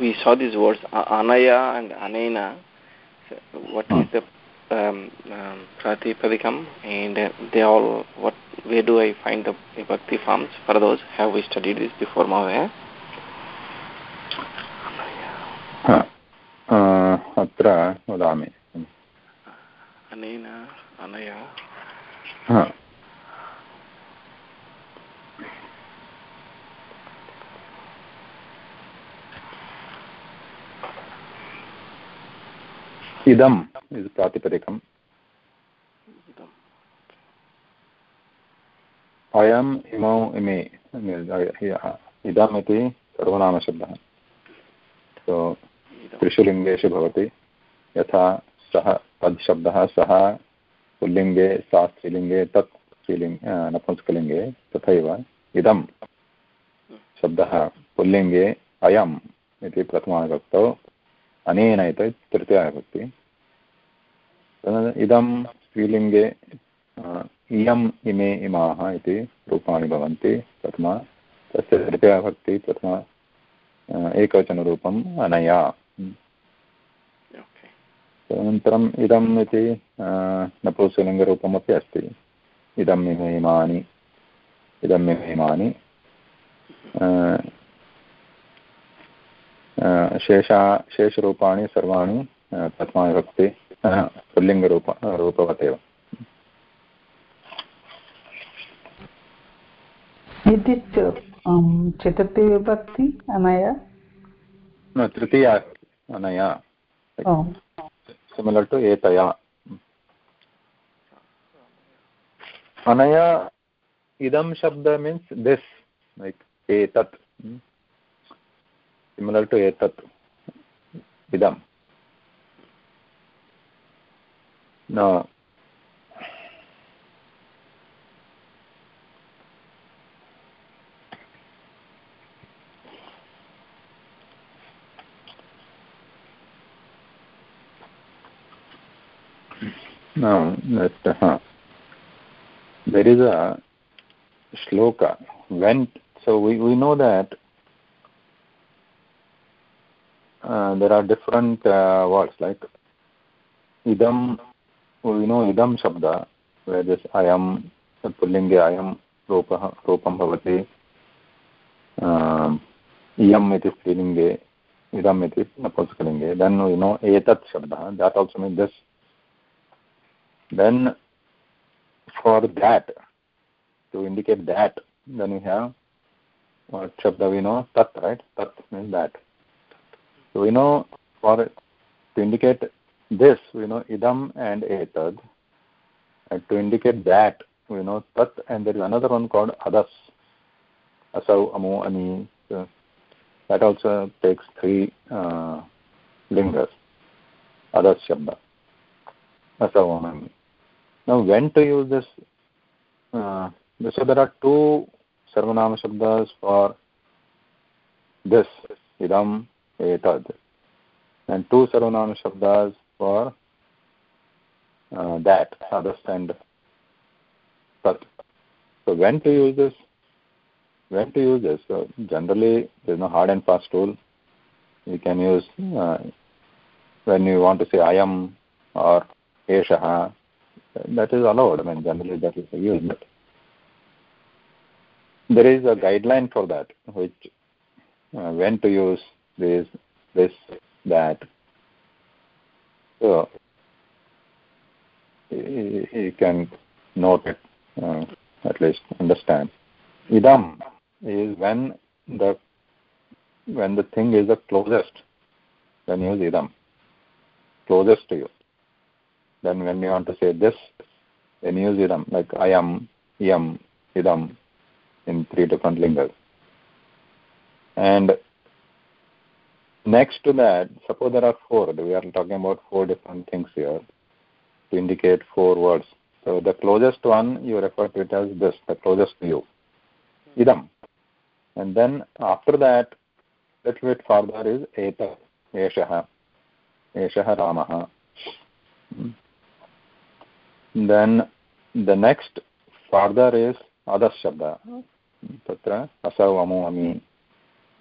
we saw these words anaya and anena what is the um, um, pratipadikam and they all what where do i find the vibhakti forms for those have we studied this before Mahavaya? अत्र वदामि अनेन अनया इदम् is प्रातिपदिकम्। अयम् इमौ इमे। इदम् इति सर्वनामशब्दः। सो त्रिषु लिङ्गेषु भवति। यथा सः तद् शब्दः सः पुल्लिङ्गे, सा स्त्रीलिङ्गे, तत् स्त्रीलिङ्ग नपुंसकलिङ्गे, तथैव इदं शब्दः। पुल्लिङ्गे अयम् इति प्रथमाविभक्तौ। अनेन इति तृतीयाविभक्ति इदं स्त्रीलिङ्गे इयम् इमे इमाः इति रूपाणि भवन्ति प्रथमा तस्य तृतीयाविभक्ति प्रथमा एकवचनरूपम् अनया अनन्तरम् इदम् इति नपुंसलिङ्गरूपमपि अस्ति इदम् इमे इमानि इदम् इमे इमानि शेषा शेषरूपाणि सर्वाणि प्रथमाविभक्ति पुल्लिङ्गरूप रूपवत् चतुर्थी विभक्ति अनया? तृतीया अनया। सिमिलर् टु एतया। अनया इदं शब्द मीन्स् दिस् लैक् एतत्। Similar to etat idam now now there is a shloka. When so we, we know that there are different uh, words like idam we know idam shabda where this ayam pullinge ayam रूपः रूपं भवति इयम् इति स्त्रीलिङ्गे इदम् इति नपुंसकलिङ्गे then you know एतत् शब्दः that also mean this then for that to indicate that then we have what shabda we know tat right tat means that So we know for to indicate this, we know idam and etad. And to indicate that, we know tat, and there is another one called adas. Asau, amu, ani. So that also takes three uh, lingas. Adas shabda. Asau, ani. Now, when to use this? Uh, so there are two sarvanama shabdas for this idam etad and two sarvanama shabdas for uh, that understand tat so when to use this? When to use this? So generally there's no hard and fast rule. You can use uh, when you want to say i am or eshaha that is allowed. I mean generally that is used. There is a guideline for that which uh, when to use this, this, that. So you can note it, uh, at least understand. Idam is when the when the thing is the closest then use idam closest to you then when you want to say this then use idam like i am yam idam in three different lingas and next to that suppose there are four we are talking about four different things here to indicate four words so the closest one you refer to it as this the closest to you idam and then after that little bit further is eta eshah eshah ramah then the next further is अधः शब्दः तत्र असौ अमु अमि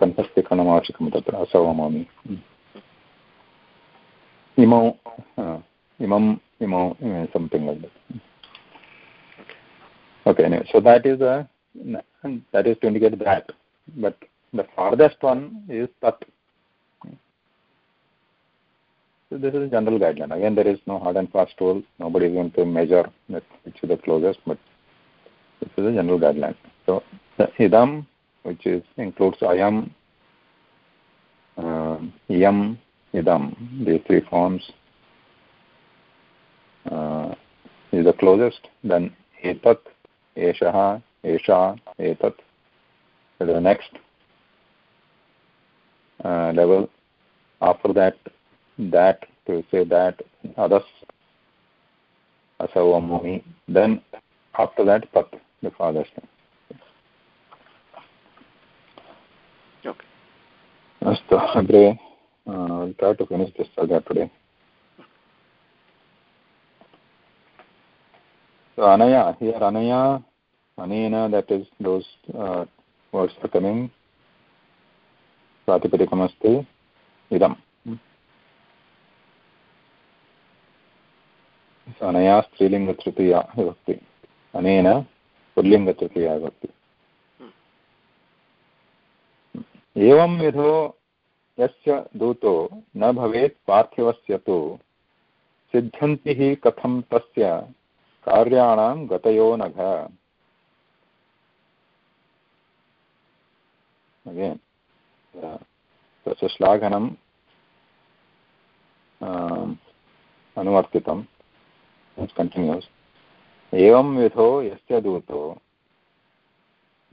कण्ठस्थीकरणम् आवश्यकं तत्र असवमामि इमौ imam imau something like that okay anyway, so that is a that is to indicate that but the farthest one is tat so this is a general guideline again there is no hard and fast rule nobody is going to measure which is the closest but this is a general guideline so the idam which is includes ayam uh, yam idam these three forms uh, is the closest then etat eshah esha etat the next uh, level. After that that to say that others asavamami then after that tat the farthest अस्तु अग्रे saga today so anaya here anaya anena that is those uh, words are coming प्रातिपदिकमस्ति इदम् अनया स्त्रीलिङ्गतृतीया विभक्ति अनेन पुल्लिङ्गतृतीया विभक्ति एवं विधो यस्य दूतो न भवेत् पार्थिवस्य तु। सिद्ध्यन्ति हि कथं तस्य कार्याणां गतयो नघ। तस्य श्लाघनम् अनुवर्तितं। कण्टिन्यूस् एवं विधो यस्य दूतो।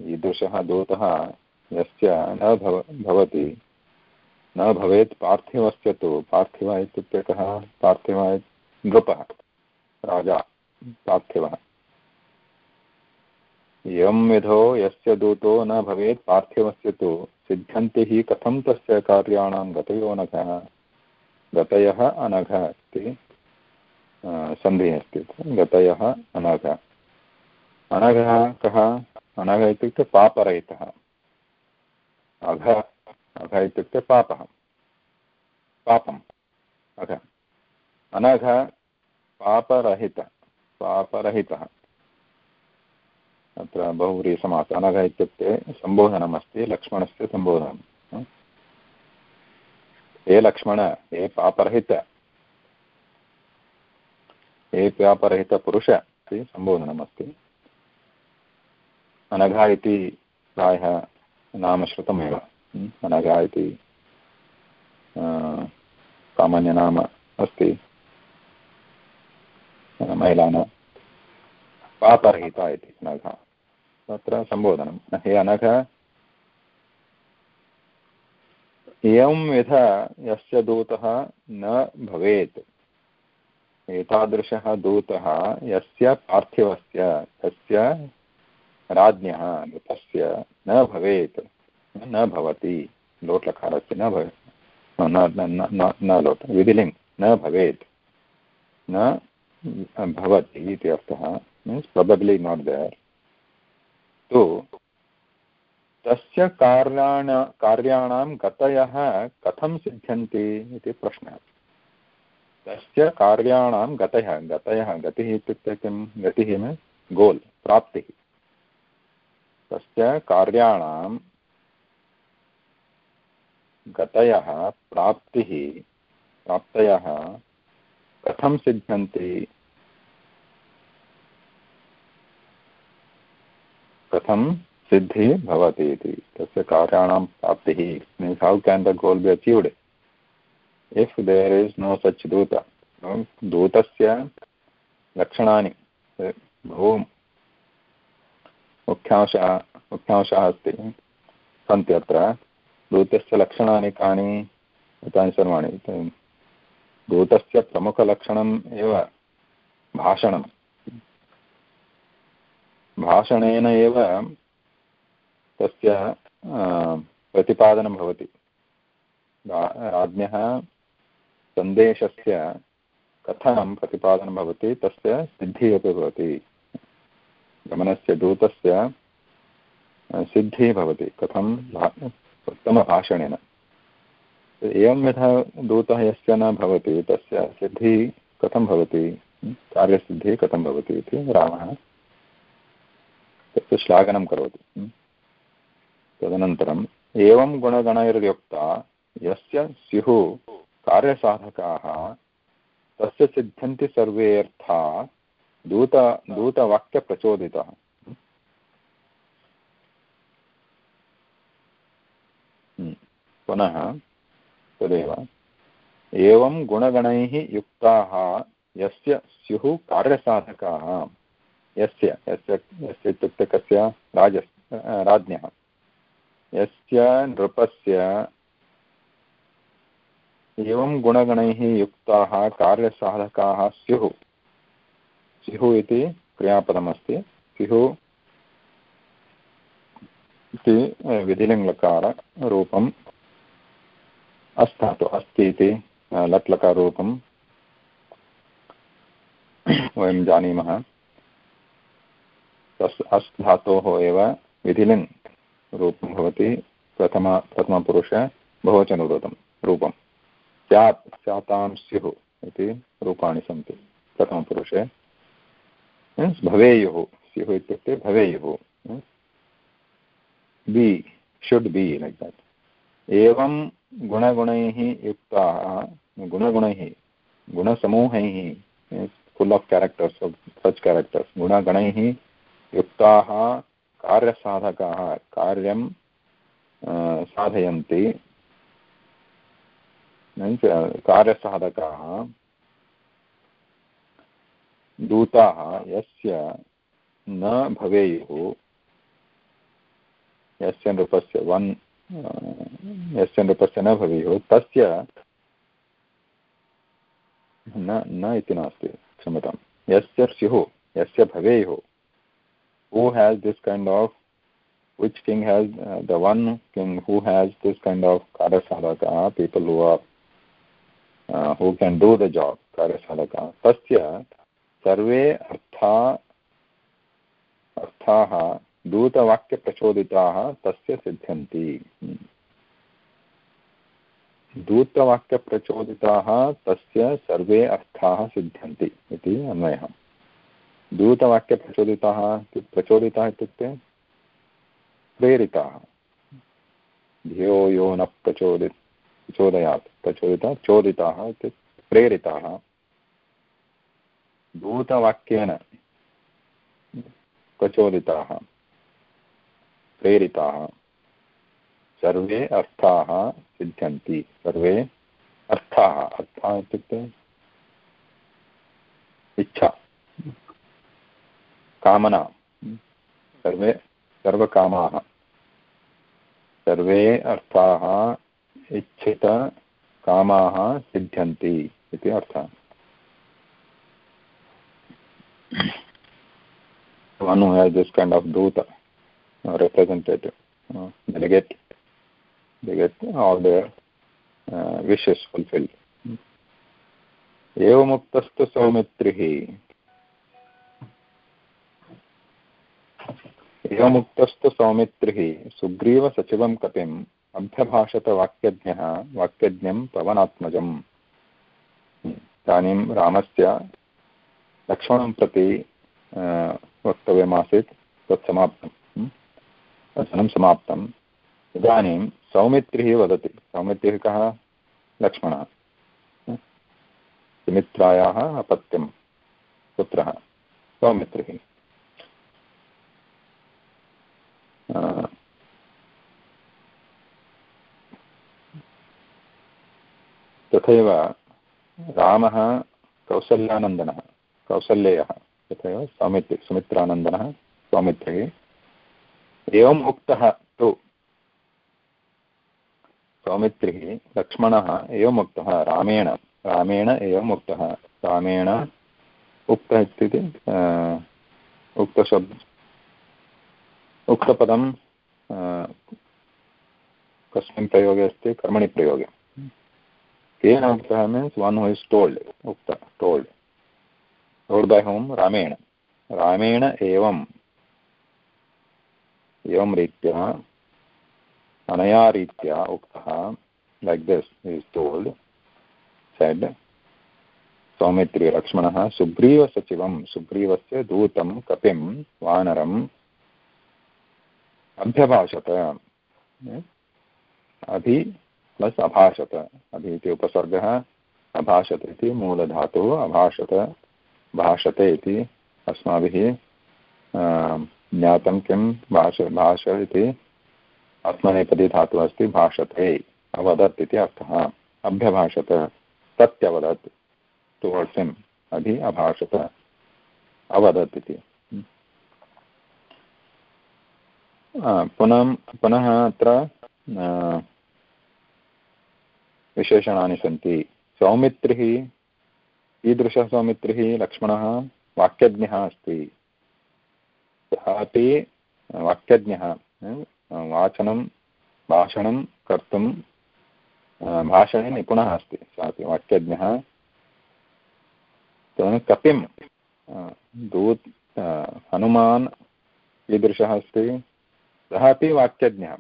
ईदृशः दूतः यस्य न भव, भवति। न भवेत् पार्थिवस्य तु। पार्थिव इत्युक्ते कः? पार्थिव नृपः। राजा, पार्थिवः। एवं विधो यस्य दूतो न भवेत् पार्थिवस्य तु। सिद्ध्यन्ति हि कथं तस्य कार्याणां गतयोनघः गतयः अनघः इति सन्धिः अस्ति। गतयः अनघः। अनघः कः? अनघः इत्युक्ते पापरहितः। अघ अघ इत्युक्ते पापः। पापम्। अघ। अनघ, पापरहित, पापरहितः। अत्र बहुव्रीसमासः अनघ इत्युक्ते सम्बोधनमस्ति, लक्ष्मणस्य सम्बोधनं। हे लक्ष्मण, हे पापरहित। हे पापरहितपुरुष इति सम्बोधनमस्ति। अनघा इति प्रायः नाम श्रुतमेव अनघा इति सामान्यनाम अस्ति। महिलानां पापरहिता इति अनघा तत्र सम्बोधनं। हे अनघ एवं विध यस्य दूतः न भवेत्, एतादृशः दूतः यस्य पार्थिवस्य, तस्य राज्ञः तस्य न भवेत्, न भवति लोट्लकारस्य न भवेत्, न लोट्, विधिलिङ्ग्, न भवेत्, न भवति इति अर्थः मीन्स् प्रबब्लि नाट् देर् तु तस्य कार्याण, कार्याणां गतयः कथं सिद्ध्यन्ति इति प्रश्नः। तस्य कार्याणां गतयः गतयः, गतिः इत्युक्ते किं? गतिः मीन्स् गोल् प्राप्तिः। तस्य कार्याणां गतयः, प्राप्तिः, प्राप्तयः कथं सिद्ध्यन्ति? कथं सिद्धिः भवति इति। तस्य कार्याणां प्राप्तिः means how can the goal be achieved if there is no such दूत, दूतस्य लक्षणानि, बहु मुख्यांशः मुख्यांशः अस्ति सन्ति अत्र। दूतस्य लक्षणानि कानि? एतानि सर्वाणि। दूतस्य प्रमुखलक्षणम् एव भाषणं भाषणेन एव तस्य प्रतिपादनं भवति। राज्ञः सन्देशस्य कथनं प्रतिपादनं भवति, तस्य सिद्धिः अपि भवति। गमनस्य दूतस्य सिद्धिः भवति। कथं? उत्तमभाषणेन। एवं यथा दूतः यस्य न भवति, तस्य सिद्धिः कथं भवति? कार्यसिद्धिः कथं भवति इति रामः तस्य श्लाघनं करोति। तदनन्तरम्, एवं गुणगणैर्युक्ता, यस्य स्युः कार्यसाधकाः, तस्य सिद्ध्यन्ति सर्वे अर्था दूत दूतवाक्यप्रचोदितः पुनः, तदेव। एवं गुणगणैः युक्ताः, यस्य स्युः कार्यसाधकाः। यस्य यस्य यस्य इत्युक्ते कस्य राज राज्ञः। यस्य नृपस्य एवं गुणगणैः युक्ताः, कार्यसाधकाः स्युः। स्युः इति क्रियापदमस्ति। स्युः इति विधिलिङ्गकाररूपम् अस्थातु, अस्ति इति लट्लकाररूपं वयं जानीमः। तस् अस् धातोः एव विधिलिङ् रूपं भवति, प्रथम, प्रथमपुरुष बहुवचनरूपं रूपं। स्यात् स्यातां स्युः इति रूपाणि सन्ति, प्रथमपुरुषे। भवेयुः, स्युः इत्युक्ते भवेयुः be should be like that एवं गुणगुणैः युक्ताः, गुणगुणैः, गुणसमूहैः full of characters such characters गुणगणैः युक्ताः, कार्यसाधकाः, कार्यं साधयन्ति मीन्स् कार्यसाधकाः दूताः यस्य न भवेयुः, यस्य नृपस्य वन्, यस्य नृपस्य न भवेयुः, तस्य न न इति नास्ति क्षमतां यस्य स्युः, यस्य भवेयुः। Who has this kind of which king has the one king who has this kind of कार्यसाधकः people who are who can do the job कार्यसाधकः तस्य sarve artha अर्थाः दूतवाक्यप्रचोदिताः तस्य सिद्ध्यन्ति। दूतवाक्यप्रचोदिताः तस्य सर्वे अर्थाः सिद्ध्यन्ति इति अन्वयः। दूतवाक्यप्रचोदिताः प्रचोदिताः इत्युक्ते प्रेरिताः। धियो यो न प्रचोदि प्रचोदयात्। प्रचोदितः, चोदिताः इत्युक्ते प्रेरिताः। दूतवाक्येन प्रचोदिताः, प्रेरिताः, सर्वे अर्थाः सिद्ध्यन्ति। सर्वे अर्थाः अर्थाः इत्युक्ते इच्छा, कामना। सर्वे, सर्वकामाः, सर्वे अर्थाः इच्छितकामाः सिद्ध्यन्ति इति अर्थः। One who has this kind of duta uh, representative uh, delegate they get all their uh, wishes fulfilled एवमुक्तस्तु सौमित्रिः एवमुक्तस्तु सौमित्रिः सुग्रीवसचिवं कपिम् अभ्यभाषत वाक्यज्ञः वाक्यज्ञं पवनात्मजम् इदानीं रामस्य लक्ष्मणं प्रति वक्तव्यमासीत्, तत् समाप्तं। वचनं समाप्तम् इदानीं सौमित्रिः वदति। सौमित्रिः कः? लक्ष्मणः। सुमित्रायाः अपत्यं पुत्रः। सौमित्रिः। तथैव रामः कौसल्यानन्दनः कौसल्येयः तथैव सौमित्रि, सुमित्रानन्दनः सौमित्रिः एवम् उक्तः तु सौमित्रिः, लक्ष्मणः एवम् उक्तः रामेण रामेण उक्तः रामेण। उक्तः उक्तशब्द उक्तपदं कस्मिन् प्रयोगे अस्ति, कर्मणि प्रयोगे। केन उक्तः means one who is told उक्त टोल्ड् टोल्ड् बै होम् रामेण। रामेण एवम्। एवं रीत्या, अनया रीत्या उक्तः like this is told said Saumitri लक्ष्मणः सुग्रीवसचिवं सुग्रीवस्य दूतं कपिं वानरम्, अभ्यभाषत अभि प्लस् अभाषत। अभि इति उपसर्गः, अभाषत इति मूलधातुः, अभाषत भाषते इति अस्माभिः ज्ञातं किं भाष भाष इति आत्मनेपदी धातुः अस्ति भाषते अवदत् इति अर्थः। अभ्यभाषत प्रत्यवदत् टुवर्ड्स् हिम् अधि अभाषत, अवदत् इति। पुनः पुनः अत्र विशेषणानि सन्ति। सौमित्रिः कीदृशः सौमित्रिः लक्ष्मणः वाक्यज्ञः अस्ति। सः अपि वाक्यज्ञः वाचनं, भाषणं कर्तुं भाषणे निपुणः अस्ति। सः अपि वाक्यज्ञः। कपिं दूत् हनुमान् कीदृशः अस्ति। सः अपि वाक्यज्ञः।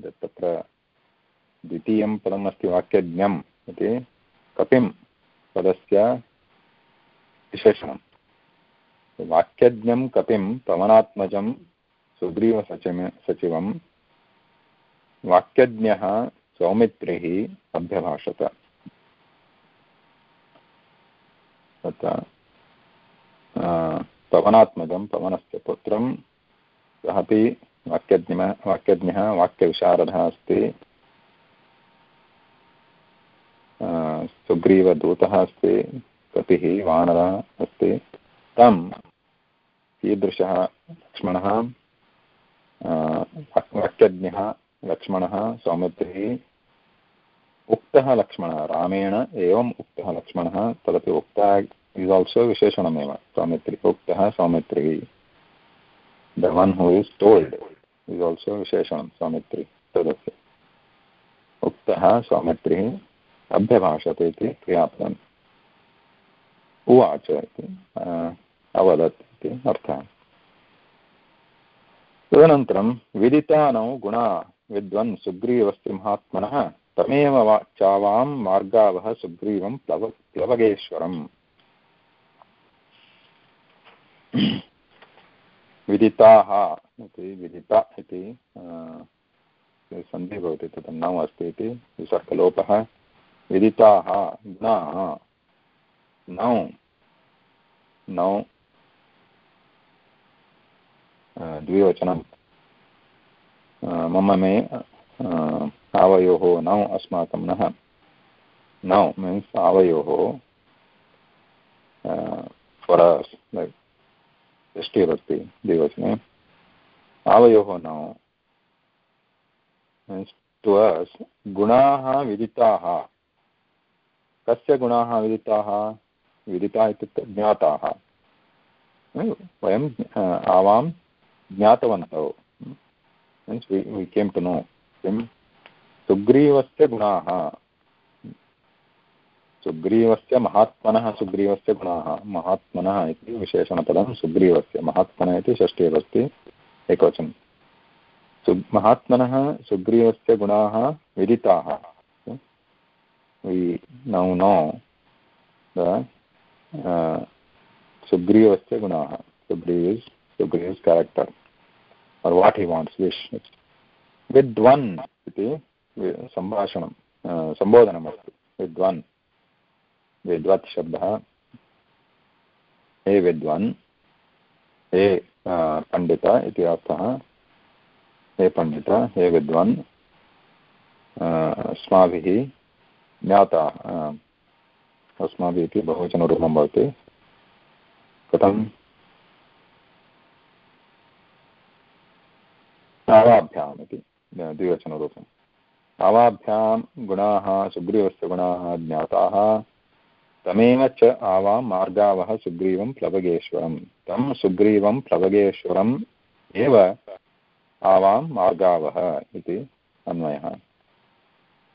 तत्र द्वितीयं पदम् अस्ति वाक्यज्ञम् इति। कपिं पदस्य विशेषणं वाक्यज्ञं कपिं पवनात्मजं सुग्रीवसचिव सचिवं वाक्यज्ञः सौमित्रिः अभ्यभाषत। तत्र पवनात्मजं पवनस्य पुत्रं सः अपि वाक्यज्ञः वाक्यज्ञः वाक्यविशारदः अस्ति। सुग्रीवदूतः अस्ति कपिः वानरः अस्ति। तं कीदृशः लक्ष्मणः वाक्यज्ञः लक्ष्मणः, सौमित्रिः, उक्तः लक्ष्मणः, रामेण एवम् उक्तः लक्ष्मणः, तदपि उक्तः इस् आल्सो विशेषणमेव, सौमित्रि, उक्तः सौमित्रिः। The one who is told is also विशेषणं, सौमित्रि तदस्य उक्तः सौमित्रिः अभ्यभाषते इति क्रियापदम्। उवाच इति अवदत् इति अर्थः। तदनन्तरं विदितानौ गुणा विद्वन् सुग्रीवस्य महात्मनः तमेव वा, चावां मार्गावः सुग्रीवं प्लव, प्लवगेश्वरम्। विदिताः इति, विदिता इति सन्धिः भवति तत्र नौ अस्ति इति, विसर्गलोपः। विदिताः गुणाः। नौ। नौ। द्विवचनं। मम मे आवयोः नौ अस्माकं नः। नौ मीन्स् आवयोः फर् लैक् षष्टिरस्ति द्विवचने। आवयोः नौ मीन्स् टु अस् गुणाः विदिताः। कस्य गुणाः विदिताः? विदिताः इत्युक्ते ज्ञाताः। वयं आवां ज्ञातवन्तौ। Means we came to know किं? सुग्रीवस्य गुणाः। सुग्रीवस्य महात्मनः, सुग्रीवस्य गुणाः। महात्मनः इति विशेषणपदं सुग्रीवस्य, महात्मनः इति षष्ठी अस्ति एकवचनं। सु, महात्मनः, सुग्रीवस्य गुणाः विदिताः। We now know सुग्रीवस्य गुणाः Sugriva is Sugriva is character or what he wants, wish. विद्वन् इति सम्भाषणं सम्बोधनमस्ति विद्वान् विद्वत् शब्दः. हे विद्वान्. हे पण्डित इति अर्थः. हे पण्डित, हे विद्वान्. अस्माभिः ज्ञाता अस्माभिः इति बहुवचनरूपं भवति। कथं? तावाभ्याम् इति द्विवचनरूपम् आवाभ्यां गुणाः, सुग्रीवस्य गुणाः, ज्ञाताः, तमेव च आवां मार्गावः सुग्रीवं प्लवगेश्वरं तं सुग्रीवं प्लवगेश्वरम् एव आवां मार्गावः इति अन्वयः।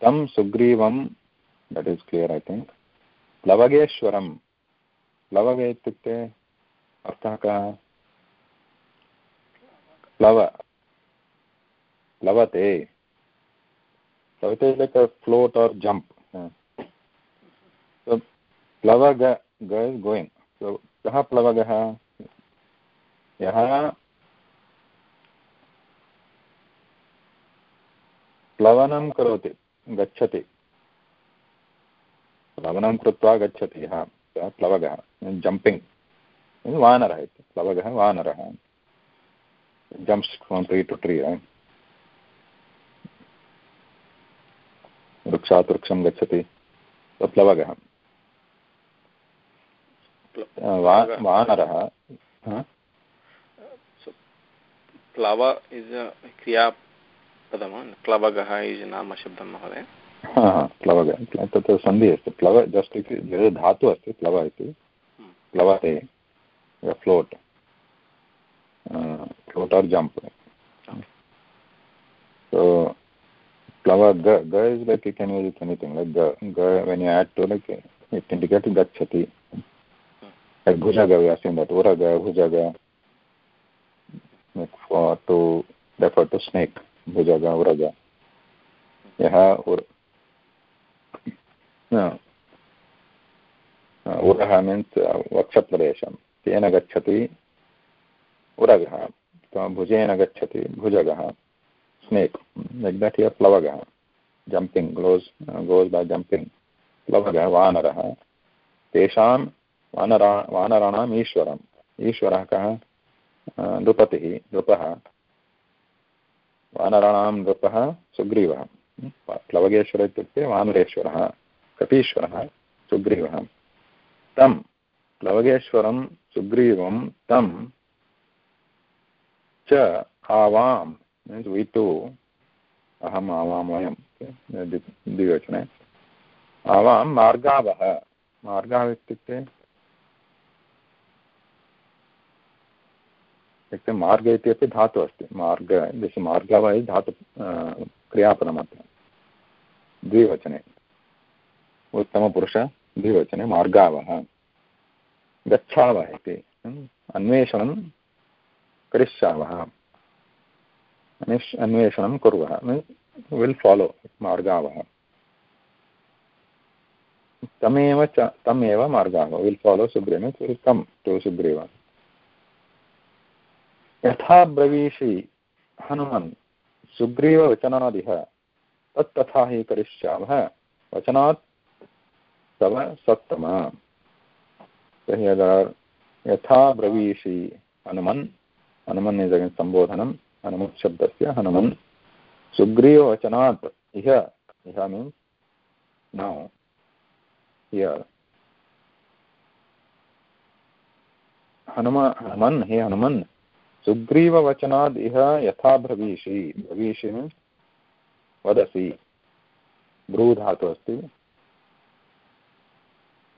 तं सुग्रीवं that is clear I think प्लवगेश्वरं प्लवगे इत्युक्ते अर्थः कः प्लव प्लवते प्लवते लैक् फ्लोट् और् जम्प् प्लवग इस् गोयिङ्ग् सो कः प्लवगः यः प्लवनं करोति गच्छति प्लवनं कृत्वा गच्छति यः सः प्लवगः जम्पिङ्ग् वानरः इति प्लवगः वानरः. Jumps from tree to tree वृक्षात् वृक्षं गच्छति प्लवगः. वानरः प्लव इस् क्रियापदं प्लवगः इस् नामशब्दं महोदय. प्लवग तत्र सन्धिः अस्ति प्लव जस्ट् इति धातुः अस्ति, प्लव इति प्लवते फ्लोट् फ्लोट् आर् जम्प् प्लव ग ग is like can use it anything like ग when you act to like it indicate गच्छति। लैक् भुजग व्यासीन् दट् उरग भुजग टु रेफर् टु स्नेक् भुजग उरग यः उरः मीन्स् वक्षप्रदेशं तेन गच्छति उरगः भुजेन गच्छति भुजगः that here plavagah jumping goes uh, goes by jumping plavagah vanarah तेषां वानरा वानराणाम् ईश्वरम् ईश्वरः कः नृपतिः नृपः वानराणां नृपः सुग्रीवः प्लवगेश्वर इत्युक्ते वानरेश्वरः कपीश्वरः सुग्रीवः। तं, प्लवगेश्वरं सुग्रीवं तं च आवां, means we too aham avam vayam द्विवचने। आवां मार्गावः। मार्गः इत्युक्ते? इत्युक्ते मार्ग इति अपि धातुः अस्ति। मार्ग दिस् मार्गः इति धातु क्रियापदमत्र द्विवचने। उत्तमपुरुष द्विवचने मार्गावः। गच्छावः इति अन्वेषणं करिष्यावः। अन्वेषणं कुर्वः। Will follow मार्गावः। तमेव च, तमेव मार्गाः। Will follow Sugriva. Will come to Sugriva. यथा ब्रवीषि हनुमन्, सुग्रीववचनादिह तत् तथा हि करिष्यामः वचनात् तव सत्तम। यथा ब्रवीषि हनुमन् हनुमन् इस् सम्बोधनं हनुमत् शब्दस्य हनुमन्। सुग्रीववचनात् इह इह मीन्स् नौ हियर् हनुम, हनुमन्, हे हनुमन्, सुग्रीववचनाद् इह यथा ब्रवीषि। ब्रवीषि मीन्स् वदसि। भ्रूधातुः अस्ति।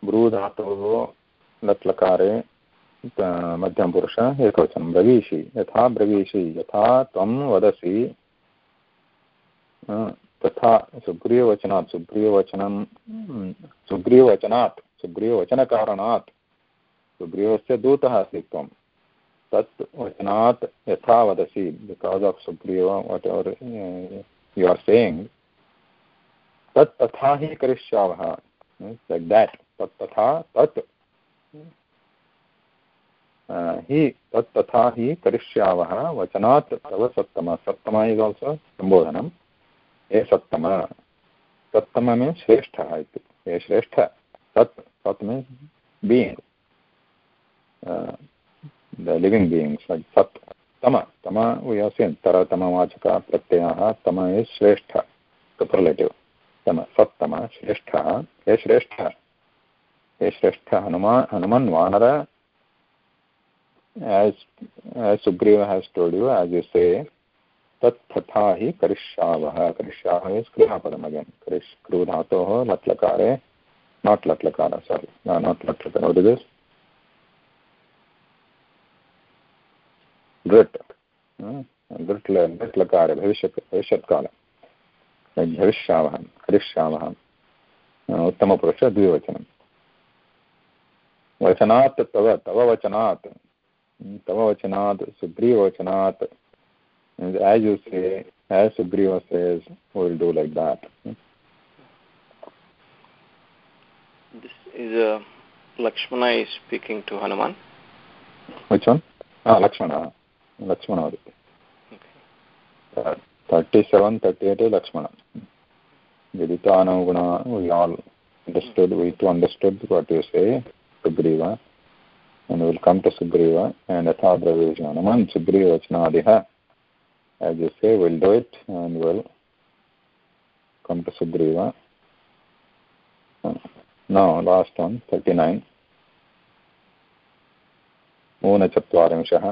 भ्रूधातोः लट्लकारे मध्यमपुरुष एकवचनं, ब्रवीषि, यथा ब्रवीषि, यथा त्वं वदसि। तथा सुग्रीववचनात्, सुग्रीववचनं सुग्रीववचनात्, सुग्रीववचनकारणात्, सुग्रीवस्य दूतः अस्ति त्वं। तत् वचनात् यथा वदसि because of Sugriva whatever you are saying तत् तथा हि करिष्यावः लैक् देट् तथा तत्। हि तत्तथा हि करिष्यावः वचनात् तव सप्तम। सप्तम इस् आल्सो सप्तम। सप्तम मे श्रेष्ठः इति। ए श्रेष्ठ। तत्। तत् may being the living beings सत् तम। तम तरतम, वाचक, प्रत्यय, तम इस् श्रेष्ठ। कपर्लेटिव् तम। सप्तम, श्रेष्ठ। हे श्रेष्ठ। He shrestha hanuman hanuman vanara as as sugriva has told you, as you say हि करिष्यावः। करिष्यावः इस् क्रियापदम् अगेन् करिष् क्रू धातोः लट्लकारे नाट् लट्लकार सारी नाट् लट्लकार वट् इस् दृट् दृट् दृट् लकारे भविष्य भविष्यत्काले भविष्यावः करिष्यावः उत्तमपुरुष द्विवचनं वचनात् तव तव वचनात् तव वचनात् सुग्रीववचनात् as you say as Sugriva says we'll do like that this is uh, Lakshmana is speaking to Hanuman which one ah Lakshmana Lakshmana okay. uh, 37 38 Lakshmana Vidita Anuguna we all understood we too understood what you say Sugriva and we'll come to Sugriva and Atha Dravijanam Sugriva Vachanadiha as you say we'll do it and we'll come to Sugriva now last one 39 ऊनचत्वारिंशः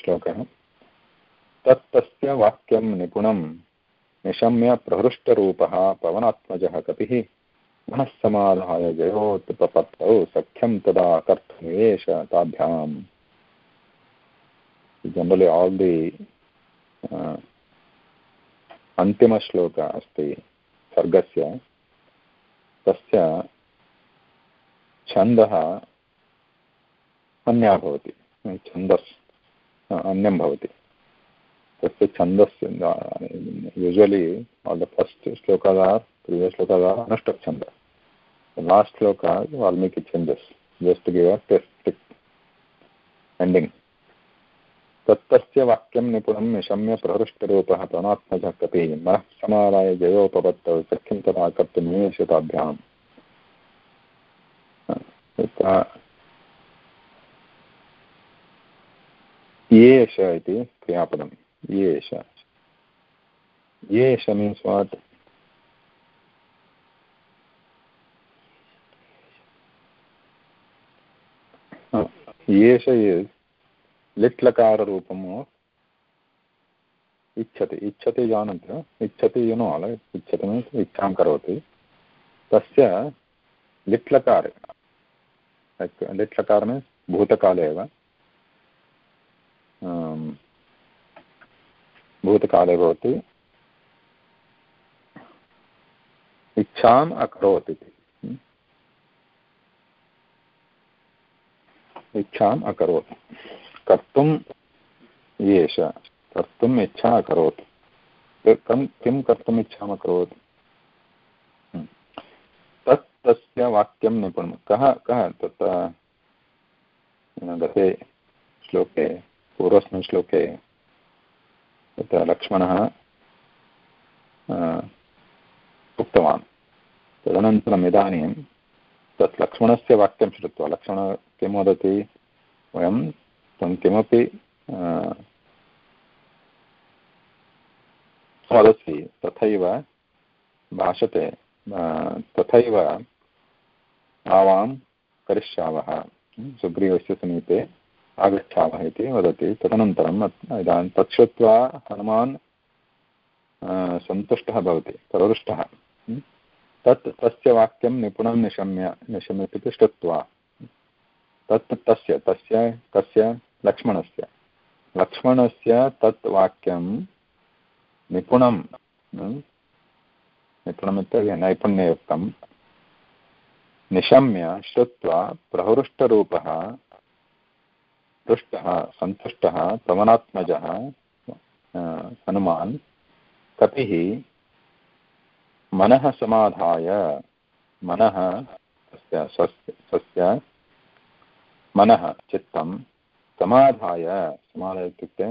श्लोकः तत्तस्य वाक्यं निपुणं निशम्य प्रहृष्टरूपः पवनात्मजः कपिः मनः समाधाय जयोत्पपत्तौ सख्यं तदा कर्तुमेष ताभ्याम्। Generally all दि अन्तिमश्लोक अस्ति सर्गस्य। तस्य छन्दः अन्या भवति, छन्दस् अन्यं भवति। तस्य usually all the first shlokas are previous shlokas अनुष्टक् छन्द last shloka Valmiki छन्दस् just give a test ending तत्तस्य वाक्यं निपुणं निशम्य प्रहृष्टरूपः प्रणात्मजः कपिः मनः समादाय जयोपपत्तौ सख्यं तथा कर्तुमेषताभ्याम् येष इति क्रियापदं yes yes means what yes is लिट्लकाररूपम् इच्छति इच्छति जानन्ति इच्छति युनो अल, इच्छति मीन्स् इच्छां करोति। तस्य लिट्लकारे लिट्लकार मीन्स् भूतकाले एव। भूतकाले भवति। इच्छाम् अकरोत् इति। इच्छाम् अकरोत्। कर्तुम् एष कर्तुम् इच्छा अकरोत्। कं, किं कर्तुम् इच्छाम् अकरोत्? तत् तस्य वाक्यं निपुणं कः कः तत्र गते श्लोके, पूर्वस्मिन् श्लोके, तत्र लक्ष्मणः उक्तवान्। तदनन्तरम् इदानीं तत् लक्ष्मणस्य वाक्यं श्रुत्वा, लक्ष्मणः किं वदति वयं तं किमपि वदति तथैव भाषते तथैव आवां करिष्यावः सुग्रीवस्य समीपे आगच्छामः इति वदति। तदनन्तरम् इदानीं तत् श्रुत्वा हनुमान् सन्तुष्टः भवति प्रवृष्टः तत्, तस्य वाक्यं निपुणं निशम्य निशम्य इति श्रुत्वा। तत् तस्य तस्य कस्य लक्ष्मणस्य। लक्ष्मणस्य तत् वाक्यं निपुणं निपुणमित्युक्ते नैपुण्ययुक्तं। निशम्य श्रुत्वा प्रहृष्टरूपः तुष्टः सन्तुष्टः पवनात्मजः हनुमान्, कपिः मनः समाधाय, मनः स्वस्य स्वस्य मनः चित्तं समाधाय समाधाय इत्युक्ते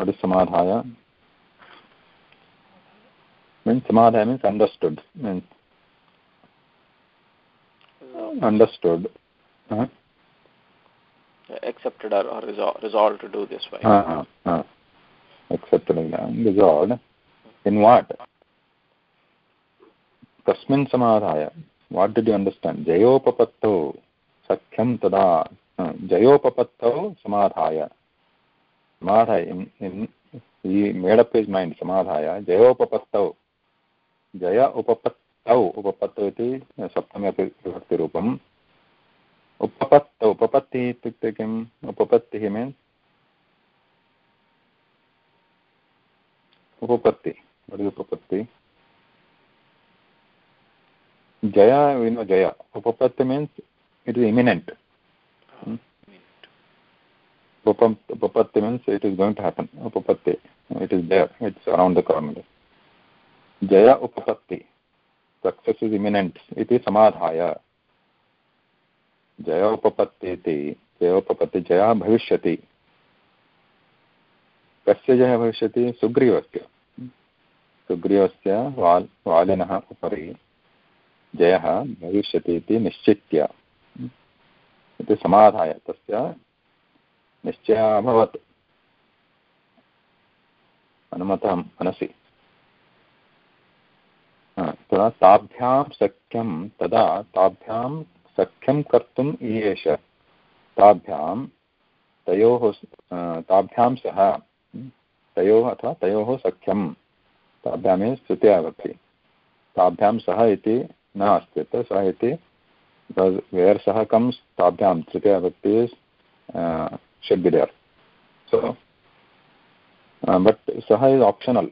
वट् समाधाय means समाधाय means understood means huh? accepted or, or resolved, resolved to do this way uh, uh, accepted and resolved in what तस्मिन् समाधाय वाट् डिड् यु अण्डर्स्टाण्ड् जयोपपत्तौ सख्यं तदा जयोपपत्तौ समाधाय समाधाय in made up his mind जय उपपत् उपपत्तौ इति सप्तमी अपि उपपत्तौ उपपत्तिः इत्युक्ते किम् उपपत्तिः उपपत्ति वट् उपपत्ति जय। विनो जय उपपत्ति means it is imminent उपपत्ति means it is going to happen उपपत्ति it is there it's around the corner जय उपपत्ति सक्सेस् इस् इमिनेण्ट् इति समाधाय। जय उपपत्ति इति जयोपपत्ति जयः भविष्यति। कस्य जयः भविष्यति? सुग्रीवस्य। सुग्रीवस्य वाल् वालिनः उपरि। जयः भविष्यति इति निश्चित्य। इति समाधाय। तस्य निश्चयः अभवत् हनुमतः मनसि तदा ताभ्यां सख्यं, तदा ताभ्यां सख्यं कर्तुम् ईयेष ताभ्यां तयोः ताभ्यां सह तयोः अथवा तयोः सख्यं। ताभ्याम् स्तुत्या भवति ताभ्यां सह इति न अस्ति अत्र सः इति वेर् सः कम्स् ताभ्यां तृतीया भक्ति शेड् सो बट् सः is optional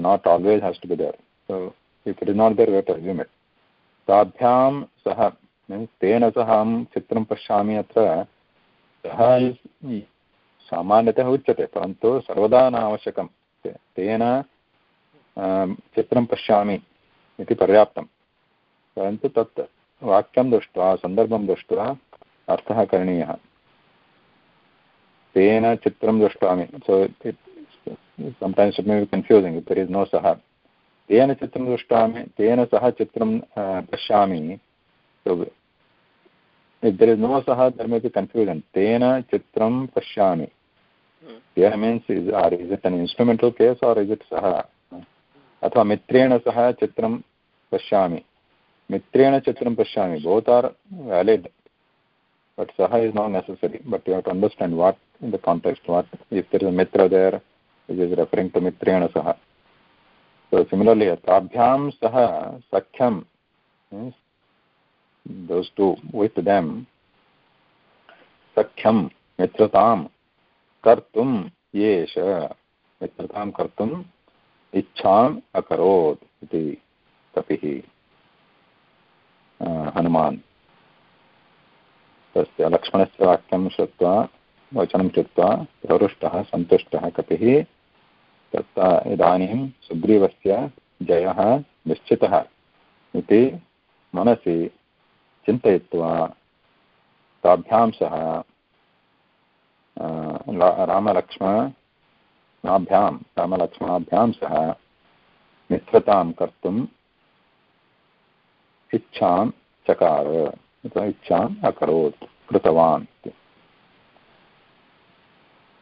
not always has to be there so it is not there wait assume it ताभ्यां सः तेन सह अहं चित्रं पश्यामि अत्र सः सामान्यतः उच्यते, परन्तु सर्वदा न आवश्यकं। तेन चित्रं पश्यामि इति पर्याप्तं परन्तु तत् वाक्यं दृष्ट्वा, सन्दर्भं दृष्ट्वा अर्थः करणीयः। तेन चित्रं दृष्ट्वामि। So sometimes it may be confusing it is no सः। तेन चित्रं दृष्ट्वामि, तेन सह चित्रं पश्यामि। इफ् दर् इस् नो सः दर् मे बि कन्फ्यूजन् तेन चित्रं पश्यामि। तेन means is or is it an instrumental case or is it सः? अथवा मित्रेण सह चित्रं पश्यामि। मित्रेण चित्रं पश्यामि। बोत् आर् वेलिड् बट् सः is not necessary but you have to understand what in the context what is there is Mitra there is is referring to मित्रेण सह सो सिमिलर्लि ताभ्यां सह सख्यं दोस् टु वित् देम् सख्यं मित्रतां कर्तुं येष मित्रतां कर्तुम् इच्छाम् अकरोत् इति कपिः हनुमान्। तस्य लक्ष्मणस्य वाक्यं श्रुत्वा, वचनं श्रुत्वा प्रहृष्टः, सन्तुष्टः कपिः तत्र इदानीं सुग्रीवस्य जयः निश्चितः इति मनसि चिन्तयित्वा, ताभ्यां सह रामलक्ष्मणाभ्यां रामलक्ष्मणाभ्यां सह मित्रतां कर्तुम् इच्छां चकार इच्छाम् अकरोत् कृतवान् इति।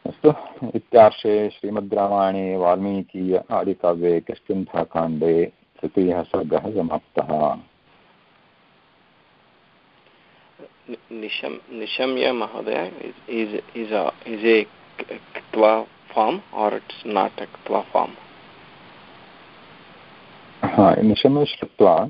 अस्तु इत्यार्षे श्रीमद् रामायणे वाल्मीकीय आदिकाव्ये कश्चिन्धाकाण्डे तृतीयः सर्गः समाप्तः। निशम्य महोदय निशम्य श्रुत्वा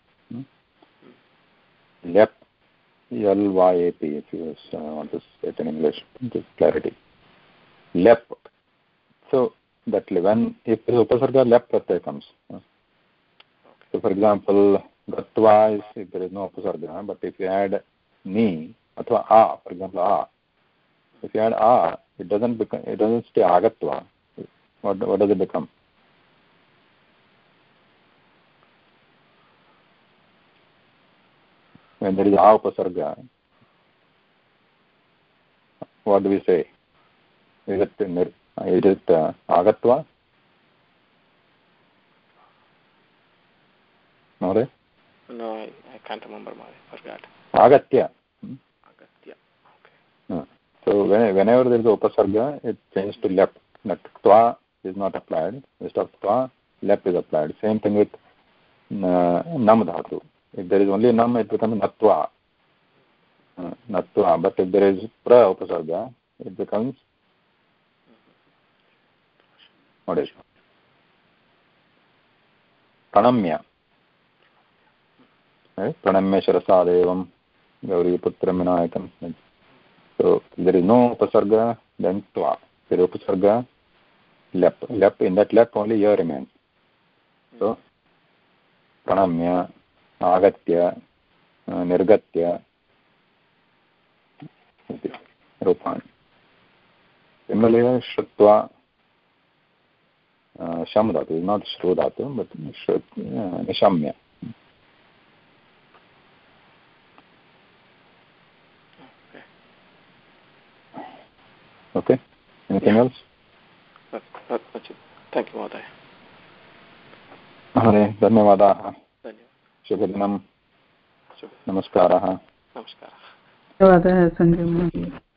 lep l y a p if you uh, want to say it in english just clarity lep so that when if is upasarga lep pratyaya comes so for example gatva is if there is no upasarga but if you add ni athwa a for example a if you add a it doesn't become it doesn't stay agatva what what does it become when there is a upasarga what do we say is it is it uh, agatva Mare? No, I, I can't remember. Mare. Forgot. Agatya. Hmm? Agatya. Okay. Uh, so when, whenever there is upasarga, it changes to lep. That twa is not applied. Instead of twa, lep is applied. Same thing with uh, nam dhatu. If there is only nam, it becomes natva. Uh, natva. But if there is pra upasarga, it becomes what is pranamya. Right? Pranamya sharasadevam gauriputra vinayakam. So there is no upasarga, then tva. There is upasarga, lep. Lep, in that lep only year remains. So pranamya आगत्य निर्गत्य इति रूपाणि। Similarly श्रुत्वा शम धातु not श्रु धातु but निशम्य। Anything else? That's, that's it. Thank you महोदय धन्यवादाः धन्यवादः शुभदिनं नमस्कारः। नमस्कारः। धन्यवादः सञ्जय महोदय